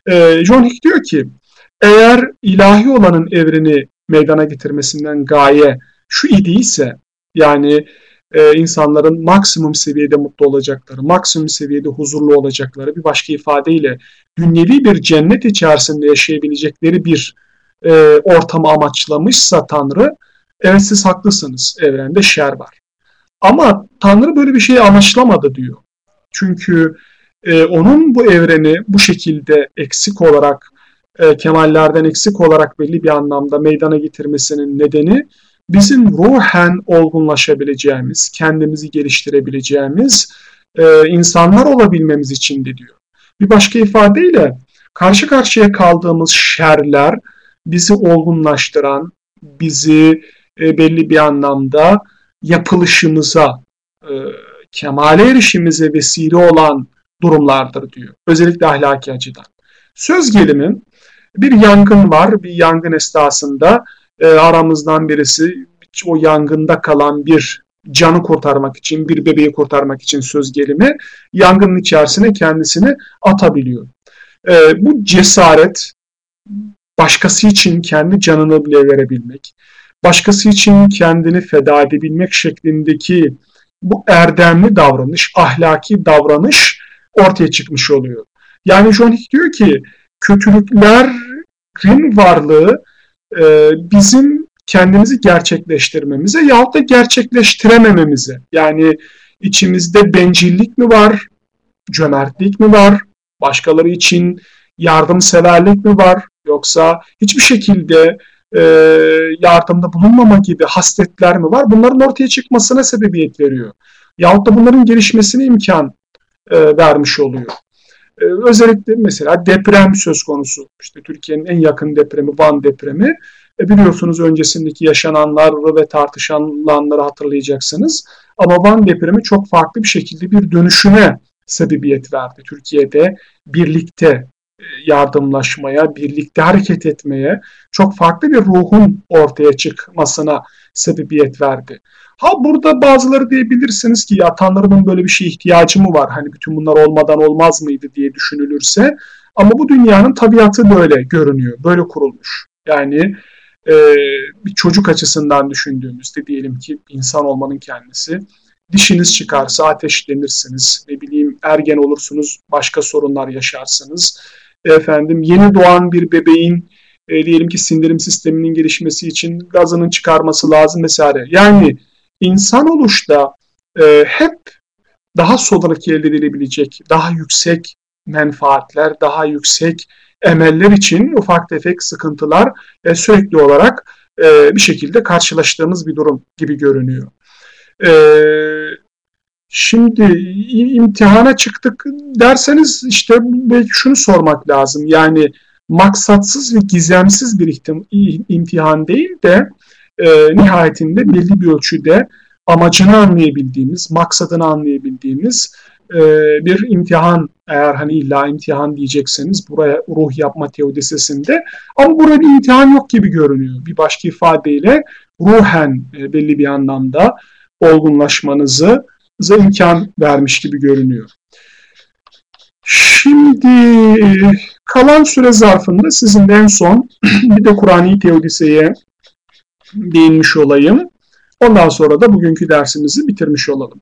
E, John Hick diyor ki eğer ilahi olanın evreni meydana getirmesinden gaye şu idiyse yani e, insanların maksimum seviyede mutlu olacakları, maksimum seviyede huzurlu olacakları bir başka ifadeyle dünyevi bir cennet içerisinde yaşayabilecekleri bir e, ortamı amaçlamışsa Tanrı, evet siz haklısınız evrende şer var. Ama Tanrı böyle bir şeyi amaçlamadı diyor. Çünkü e, onun bu evreni bu şekilde eksik olarak, e, kemallerden eksik olarak belli bir anlamda meydana getirmesinin nedeni bizim ruhen olgunlaşabileceğimiz, kendimizi geliştirebileceğimiz e, insanlar olabilmemiz için de diyor. Bir başka ifadeyle karşı karşıya kaldığımız şerler bizi olgunlaştıran, bizi e, belli bir anlamda yapılışımıza, e, kemale erişimize vesile olan durumlardır diyor. Özellikle ahlaki açıdan. Söz gelimi bir yangın var. Bir yangın esnasında e, aramızdan birisi o yangında kalan bir canı kurtarmak için, bir bebeği kurtarmak için söz gelimi yangının içerisine kendisini atabiliyor. E, bu cesaret başkası için kendi canını bile verebilmek, başkası için kendini feda edebilmek şeklindeki bu erdemli davranış, ahlaki davranış ortaya çıkmış oluyor. Yani John Hick diyor ki kötülüklerin varlığı e, bizim kendimizi gerçekleştirmemize yahut da gerçekleştiremememize. Yani içimizde bencillik mi var, cömertlik mi var, başkaları için yardımseverlik mi var, yoksa hiçbir şekilde e, yardımda bulunmama gibi hasletler mi var? Bunların ortaya çıkmasına sebebiyet veriyor. Yahut da bunların gelişmesine imkan e, vermiş oluyor. E, özellikle mesela deprem söz konusu. İşte Türkiye'nin en yakın depremi Van depremi. E, biliyorsunuz öncesindeki yaşananları ve tartışılanları hatırlayacaksınız. Ama Van depremi çok farklı bir şekilde bir dönüşüme sebebiyet verdi. Türkiye'de birlikte yardımlaşmaya, birlikte hareket etmeye, çok farklı bir ruhun ortaya çıkmasına sebebiyet verdi. Ha burada bazıları diyebilirsiniz ki ya Tanrı'nın böyle bir şeye ihtiyacı mı var? Hani bütün bunlar olmadan olmaz mıydı diye düşünülürse. Ama bu dünyanın tabiatı böyle görünüyor, böyle kurulmuş. Yani e, bir çocuk açısından düşündüğümüzde diyelim ki insan olmanın kendisi dişiniz çıkarsa ateşlenirsiniz. Ne bileyim ergen olursunuz, başka sorunlar yaşarsınız. Efendim yeni doğan bir bebeğin e, diyelim ki sindirim sisteminin gelişmesi için gazının çıkarması lazım vesaire. Yani insan oluşta e, hep daha sonraki elde edilebilecek, daha yüksek menfaatler, daha yüksek emeller için ufak tefek sıkıntılar e, sürekli olarak e, bir şekilde karşılaştığımız bir durum gibi görünüyor. E, şimdi imtihana çıktık derseniz işte belki şunu sormak lazım. Yani maksatsız ve gizemsiz bir imtihan değil de e, nihayetinde belli bir ölçüde amacını anlayabildiğimiz, maksadını anlayabildiğimiz e, bir imtihan eğer hani illa imtihan diyecekseniz buraya ruh yapma teodisesinde ama burada bir imtihan yok gibi görünüyor. Bir başka ifadeyle ruhen e, belli bir anlamda olgunlaşmanızı imkan vermiş gibi görünüyor. Şimdi kalan süre zarfında sizin en son bir de Kur'an-ı Teodiseye değinmiş olayım. Ondan sonra da bugünkü dersimizi bitirmiş olalım.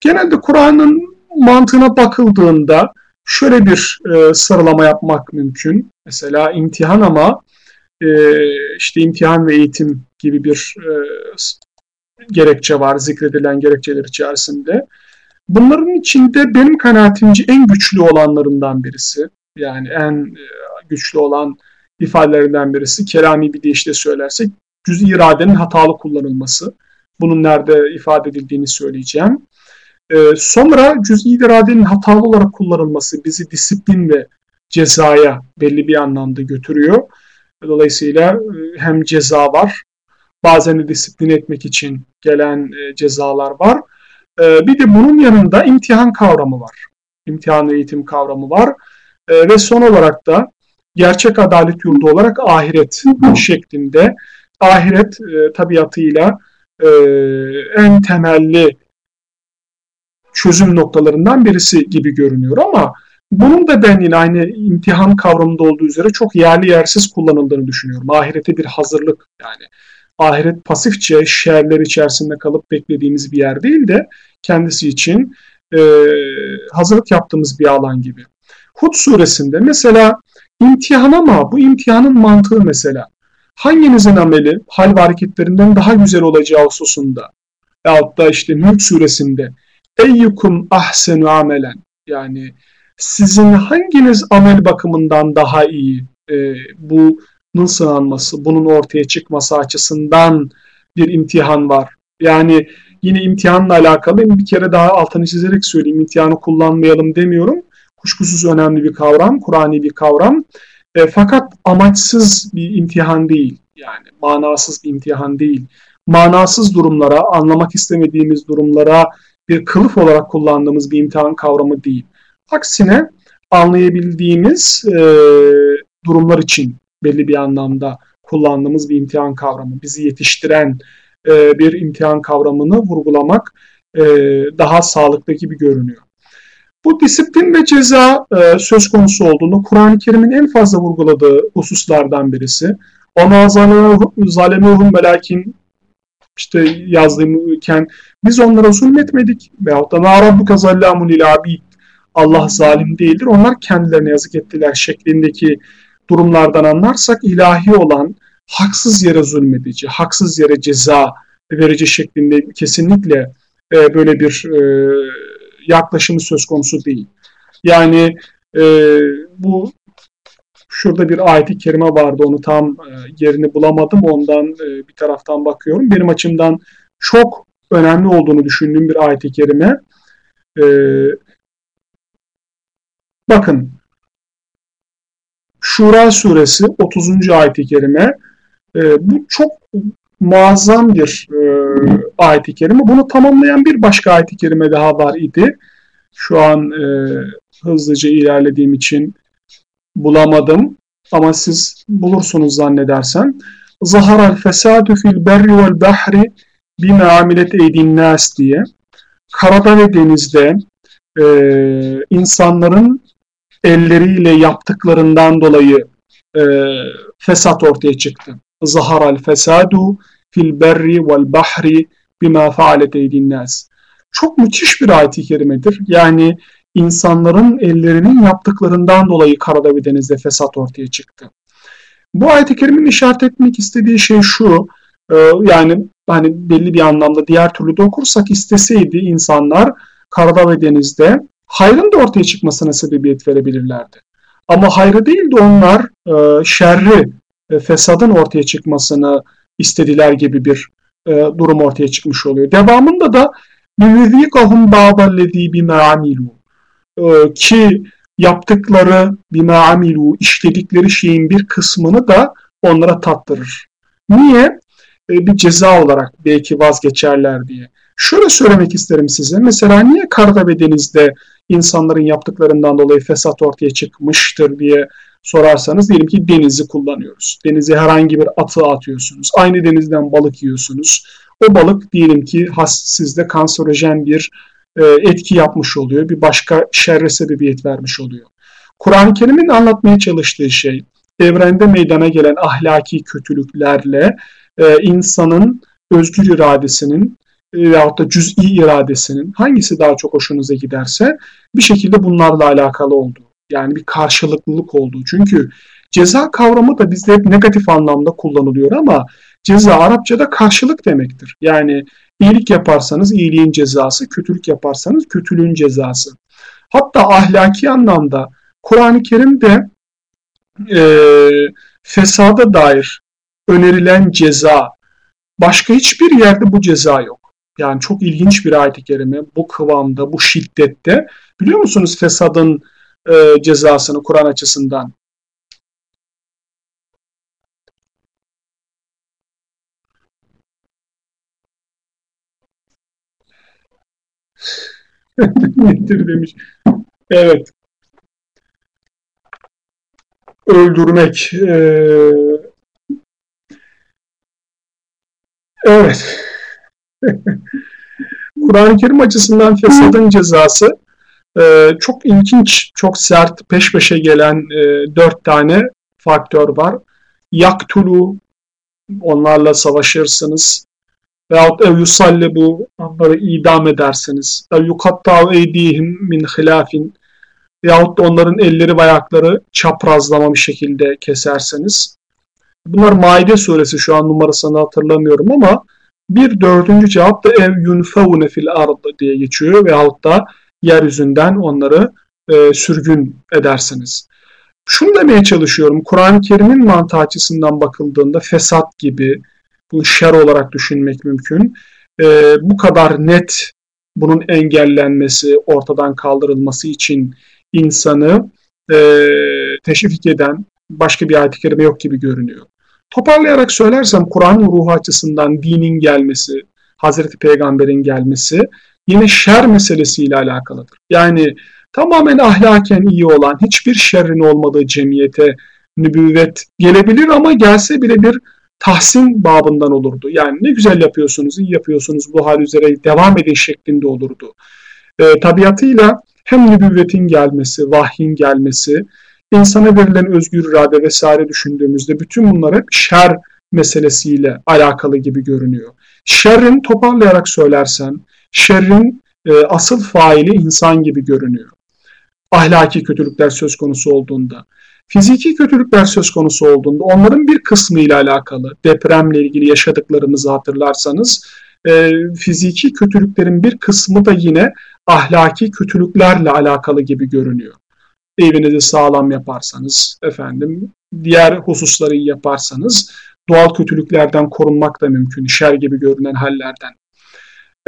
Genelde Kur'an'ın mantığına bakıldığında şöyle bir e, sıralama yapmak mümkün. Mesela imtihan ama e, işte imtihan ve eğitim gibi bir gerekçe var zikredilen gerekçeler içerisinde. Bunların içinde benim kanaatimce en güçlü olanlarından birisi. Yani en e, güçlü olan ifadelerinden birisi kelami bir deyişle söylersek cüz iradenin hatalı kullanılması. Bunun nerede ifade edildiğini söyleyeceğim. Ee, sonra cüz-i iradenin hatalı olarak kullanılması bizi disiplin ve cezaya belli bir anlamda götürüyor. Dolayısıyla e, hem ceza var, bazen de disiplin etmek için gelen e, cezalar var. E, bir de bunun yanında imtihan kavramı var. İmtihan eğitim kavramı var. Ve son olarak da gerçek adalet yurdu olarak ahiret şeklinde ahiret tabiatıyla en temelli çözüm noktalarından birisi gibi görünüyor ama bunun da ben yine aynı imtihan kavramında olduğu üzere çok yerli yersiz kullanıldığını düşünüyorum. Ahirete bir hazırlık yani. Ahiret pasifçe şerler içerisinde kalıp beklediğimiz bir yer değil de kendisi için e, hazırlık yaptığımız bir alan gibi. Hud suresinde mesela imtihan ama bu imtihanın mantığı mesela hanginizin ameli hal ve hareketlerinden daha güzel olacağı hususunda veyahut da işte Mülk suresinde eyyukum ahsenu amelen yani sizin hanginiz amel bakımından daha iyi e, bunun sınanması, bunun ortaya çıkması açısından bir imtihan var. Yani yine imtihanla alakalı bir kere daha altını çizerek söyleyeyim. İmtihanı kullanmayalım demiyorum. Kuşkusuz önemli bir kavram, Kur'an'i bir kavram. E, fakat amaçsız bir imtihan değil. Yani manasız bir imtihan değil. Manasız durumlara, anlamak istemediğimiz durumlara bir kılıf olarak kullandığımız bir imtihan kavramı değil. Aksine anlayabildiğimiz e, durumlar için belli bir anlamda kullandığımız bir imtihan kavramı. Bizi yetiştiren e, bir imtihan kavramını vurgulamak e, daha sağlıklı gibi görünüyor. Bu disiplin ve ceza e, söz konusu olduğunda Kur'an-ı Kerim'in en fazla vurguladığı hususlardan birisi. Ona zalemuhum velakin işte yazdığımken biz onlara zulmetmedik veyahut da ma rabbuka zallamun lil abid Allah zalim değildir. Onlar kendilerine yazık ettiler şeklindeki durumlardan anlarsak ilahi olan haksız yere zulmedici, haksız yere ceza verici şeklinde kesinlikle e, böyle bir e, yaklaşımı söz konusu değil. Yani e, bu şurada bir ayet-i kerime vardı onu tam e, yerini bulamadım ondan e, bir taraftan bakıyorum. Benim açımdan çok önemli olduğunu düşündüğüm bir ayet-i kerime. E, Bakın Şura suresi 30. ayet-i kerime e, bu çok muazzam bir e, ayet-i kerime. Bunu tamamlayan bir başka ayet-i kerime daha var idi. Şu an e, hızlıca ilerlediğim için bulamadım. Ama siz bulursunuz zannedersem. Zaharal fesadu fil berri vel bahri bime amilet eydin nas diye. Karada ve denizde e, insanların elleriyle yaptıklarından dolayı e, fesat ortaya çıktı. Zaharal fesadu fil berri vel bahri bima faalet eydin nas. Çok müthiş bir ayet-i kerimedir. Yani insanların ellerinin yaptıklarından dolayı karada ve denizde fesat ortaya çıktı. Bu ayet-i kerimenin işaret etmek istediği şey şu, e, yani hani belli bir anlamda diğer türlü de okursak isteseydi insanlar karada ve denizde hayrın da ortaya çıkmasına sebebiyet verebilirlerdi. Ama hayrı değil de onlar e, şerri, e, fesadın ortaya çıkmasını istediler gibi bir e, durum ortaya çıkmış oluyor. Devamında da لِيُذ۪يقَهُمْ بَعْضَ الَّذ۪ي بِمَا عَمِلُوا Ki yaptıkları bima amilu işledikleri şeyin bir kısmını da onlara tattırır. Niye? E, bir ceza olarak belki vazgeçerler diye. Şöyle söylemek isterim size. Mesela niye karda ve denizde insanların yaptıklarından dolayı fesat ortaya çıkmıştır diye sorarsanız diyelim ki denizi kullanıyoruz. Denize herhangi bir atı atıyorsunuz. Aynı denizden balık yiyorsunuz. O balık diyelim ki has, sizde kanserojen bir e, etki yapmış oluyor. Bir başka şerre sebebiyet vermiş oluyor. Kur'an-ı Kerim'in anlatmaya çalıştığı şey evrende meydana gelen ahlaki kötülüklerle e, insanın özgür iradesinin veyahut da cüz'i iradesinin hangisi daha çok hoşunuza giderse bir şekilde bunlarla alakalı oldu. Yani bir karşılıklılık oldu. Çünkü ceza kavramı da bizde hep negatif anlamda kullanılıyor ama ceza Arapçada karşılık demektir. Yani İyilik yaparsanız iyiliğin cezası, kötülük yaparsanız kötülüğün cezası. Hatta ahlaki anlamda Kur'an-ı Kerim'de e, fesada dair önerilen ceza başka hiçbir yerde bu ceza yok. Yani çok ilginç bir ayet-i kerime bu kıvamda, bu şiddette. Biliyor musunuz fesadın e, cezasını Kur'an açısından? Nedir demiş. Evet. Öldürmek. Ee... Evet. Kur'an-ı Kerim açısından fesadın cezası e, çok ilginç, çok sert, peş peşe gelen e, dört tane faktör var. Yaktulu, onlarla savaşırsınız. Veyahut ev yusalle bu, onları idam edersiniz. Ev yukattav eydihim min hilafin. Veyahut da onların elleri ve ayakları çaprazlama bir şekilde keserseniz. Bunlar Maide suresi şu an numarasını hatırlamıyorum ama bir dördüncü cevap da ev yunfevune fil ard diye geçiyor veyahut da yeryüzünden onları e, sürgün edersiniz. Şunu demeye çalışıyorum. Kur'an-ı Kerim'in mantığı açısından bakıldığında fesat gibi bu şer olarak düşünmek mümkün. E, bu kadar net bunun engellenmesi, ortadan kaldırılması için insanı e, teşvik eden başka bir ayet-i kerime yok gibi görünüyor. Toparlayarak söylersem Kur'an'ın ruhu açısından dinin gelmesi, Hazreti Peygamber'in gelmesi yine şer meselesiyle alakalıdır. Yani tamamen ahlaken iyi olan, hiçbir şerrin olmadığı cemiyete nübüvvet gelebilir ama gelse bile bir tahsin babından olurdu. Yani ne güzel yapıyorsunuz, iyi yapıyorsunuz, bu hal üzere devam edin şeklinde olurdu. E, tabiatıyla hem nübüvvetin gelmesi, vahyin gelmesi, insana verilen özgür irade vesaire düşündüğümüzde bütün bunlar hep şer meselesiyle alakalı gibi görünüyor. Şerrin toparlayarak söylersen, şerrin e, asıl faili insan gibi görünüyor. Ahlaki kötülükler söz konusu olduğunda. Fiziki kötülükler söz konusu olduğunda onların bir kısmı ile alakalı depremle ilgili yaşadıklarımızı hatırlarsanız e, fiziki kötülüklerin bir kısmı da yine ahlaki kötülüklerle alakalı gibi görünüyor evinizi sağlam yaparsanız, efendim diğer hususları yaparsanız doğal kötülüklerden korunmak da mümkün, şer gibi görünen hallerden.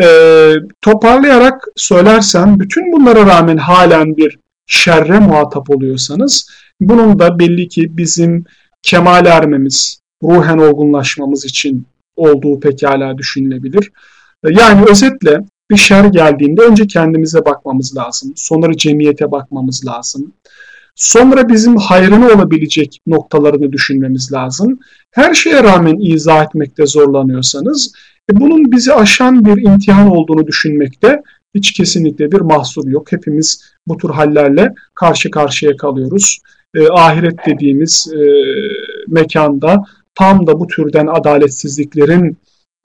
Ee, toparlayarak söylersem, bütün bunlara rağmen halen bir şerre muhatap oluyorsanız, bunun da belli ki bizim kemal ermemiz, ruhen olgunlaşmamız için olduğu pekala düşünülebilir. Yani özetle şer geldiğinde önce kendimize bakmamız lazım. Sonra cemiyete bakmamız lazım. Sonra bizim hayrına olabilecek noktalarını düşünmemiz lazım. Her şeye rağmen izah etmekte zorlanıyorsanız e, bunun bizi aşan bir imtihan olduğunu düşünmekte hiç kesinlikle bir mahsur yok. Hepimiz bu tür hallerle karşı karşıya kalıyoruz. E, ahiret dediğimiz e, mekanda tam da bu türden adaletsizliklerin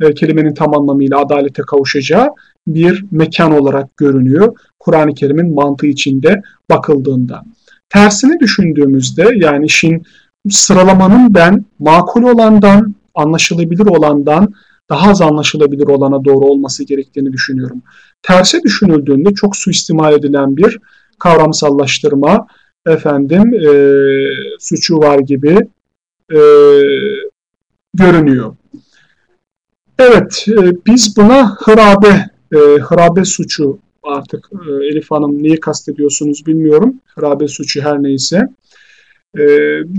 e, kelimenin tam anlamıyla adalete kavuşacağı bir mekan olarak görünüyor. Kur'an-ı Kerim'in mantığı içinde bakıldığında. Tersini düşündüğümüzde yani işin sıralamanın ben makul olandan, anlaşılabilir olandan daha az anlaşılabilir olana doğru olması gerektiğini düşünüyorum. Terse düşünüldüğünde çok suistimal edilen bir kavramsallaştırma, efendim e, suçu var gibi e, görünüyor. Evet, e, biz buna hırabe, e, hırabe suçu artık e, Elif Hanım neyi kastediyorsunuz bilmiyorum. Hırabe suçu her neyse. E,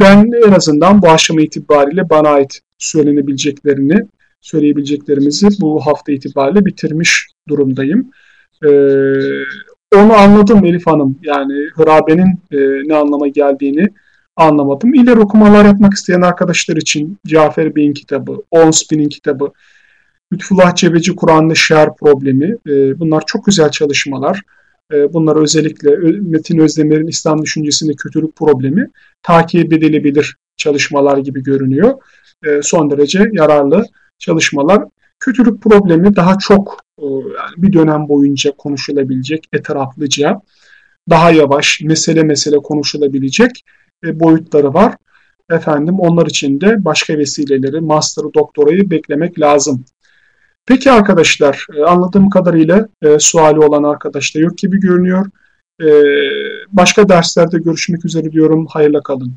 ben en azından bu aşama itibariyle bana ait söylenebileceklerini, söyleyebileceklerimizi bu hafta itibariyle bitirmiş durumdayım. E, onu anladım Elif Hanım. Yani hırabenin e, ne anlama geldiğini anlamadım. İleri okumalar yapmak isteyen arkadaşlar için Cafer Bey'in kitabı, Onspin'in kitabı, Lütfullah Cebeci Kur'an'da şer problemi. E, bunlar çok güzel çalışmalar. E, bunlar özellikle Metin Özdemir'in İslam düşüncesinde kötülük problemi takip edilebilir çalışmalar gibi görünüyor. E, son derece yararlı çalışmalar. Kötülük problemi daha çok yani bir dönem boyunca konuşulabilecek etraflıca, daha yavaş, mesele mesele konuşulabilecek boyutları var. Efendim onlar için de başka vesileleri, master doktorayı beklemek lazım Peki arkadaşlar e, anladığım kadarıyla e, suali olan arkadaş da yok gibi görünüyor. E, başka derslerde görüşmek üzere diyorum. Hayırla kalın.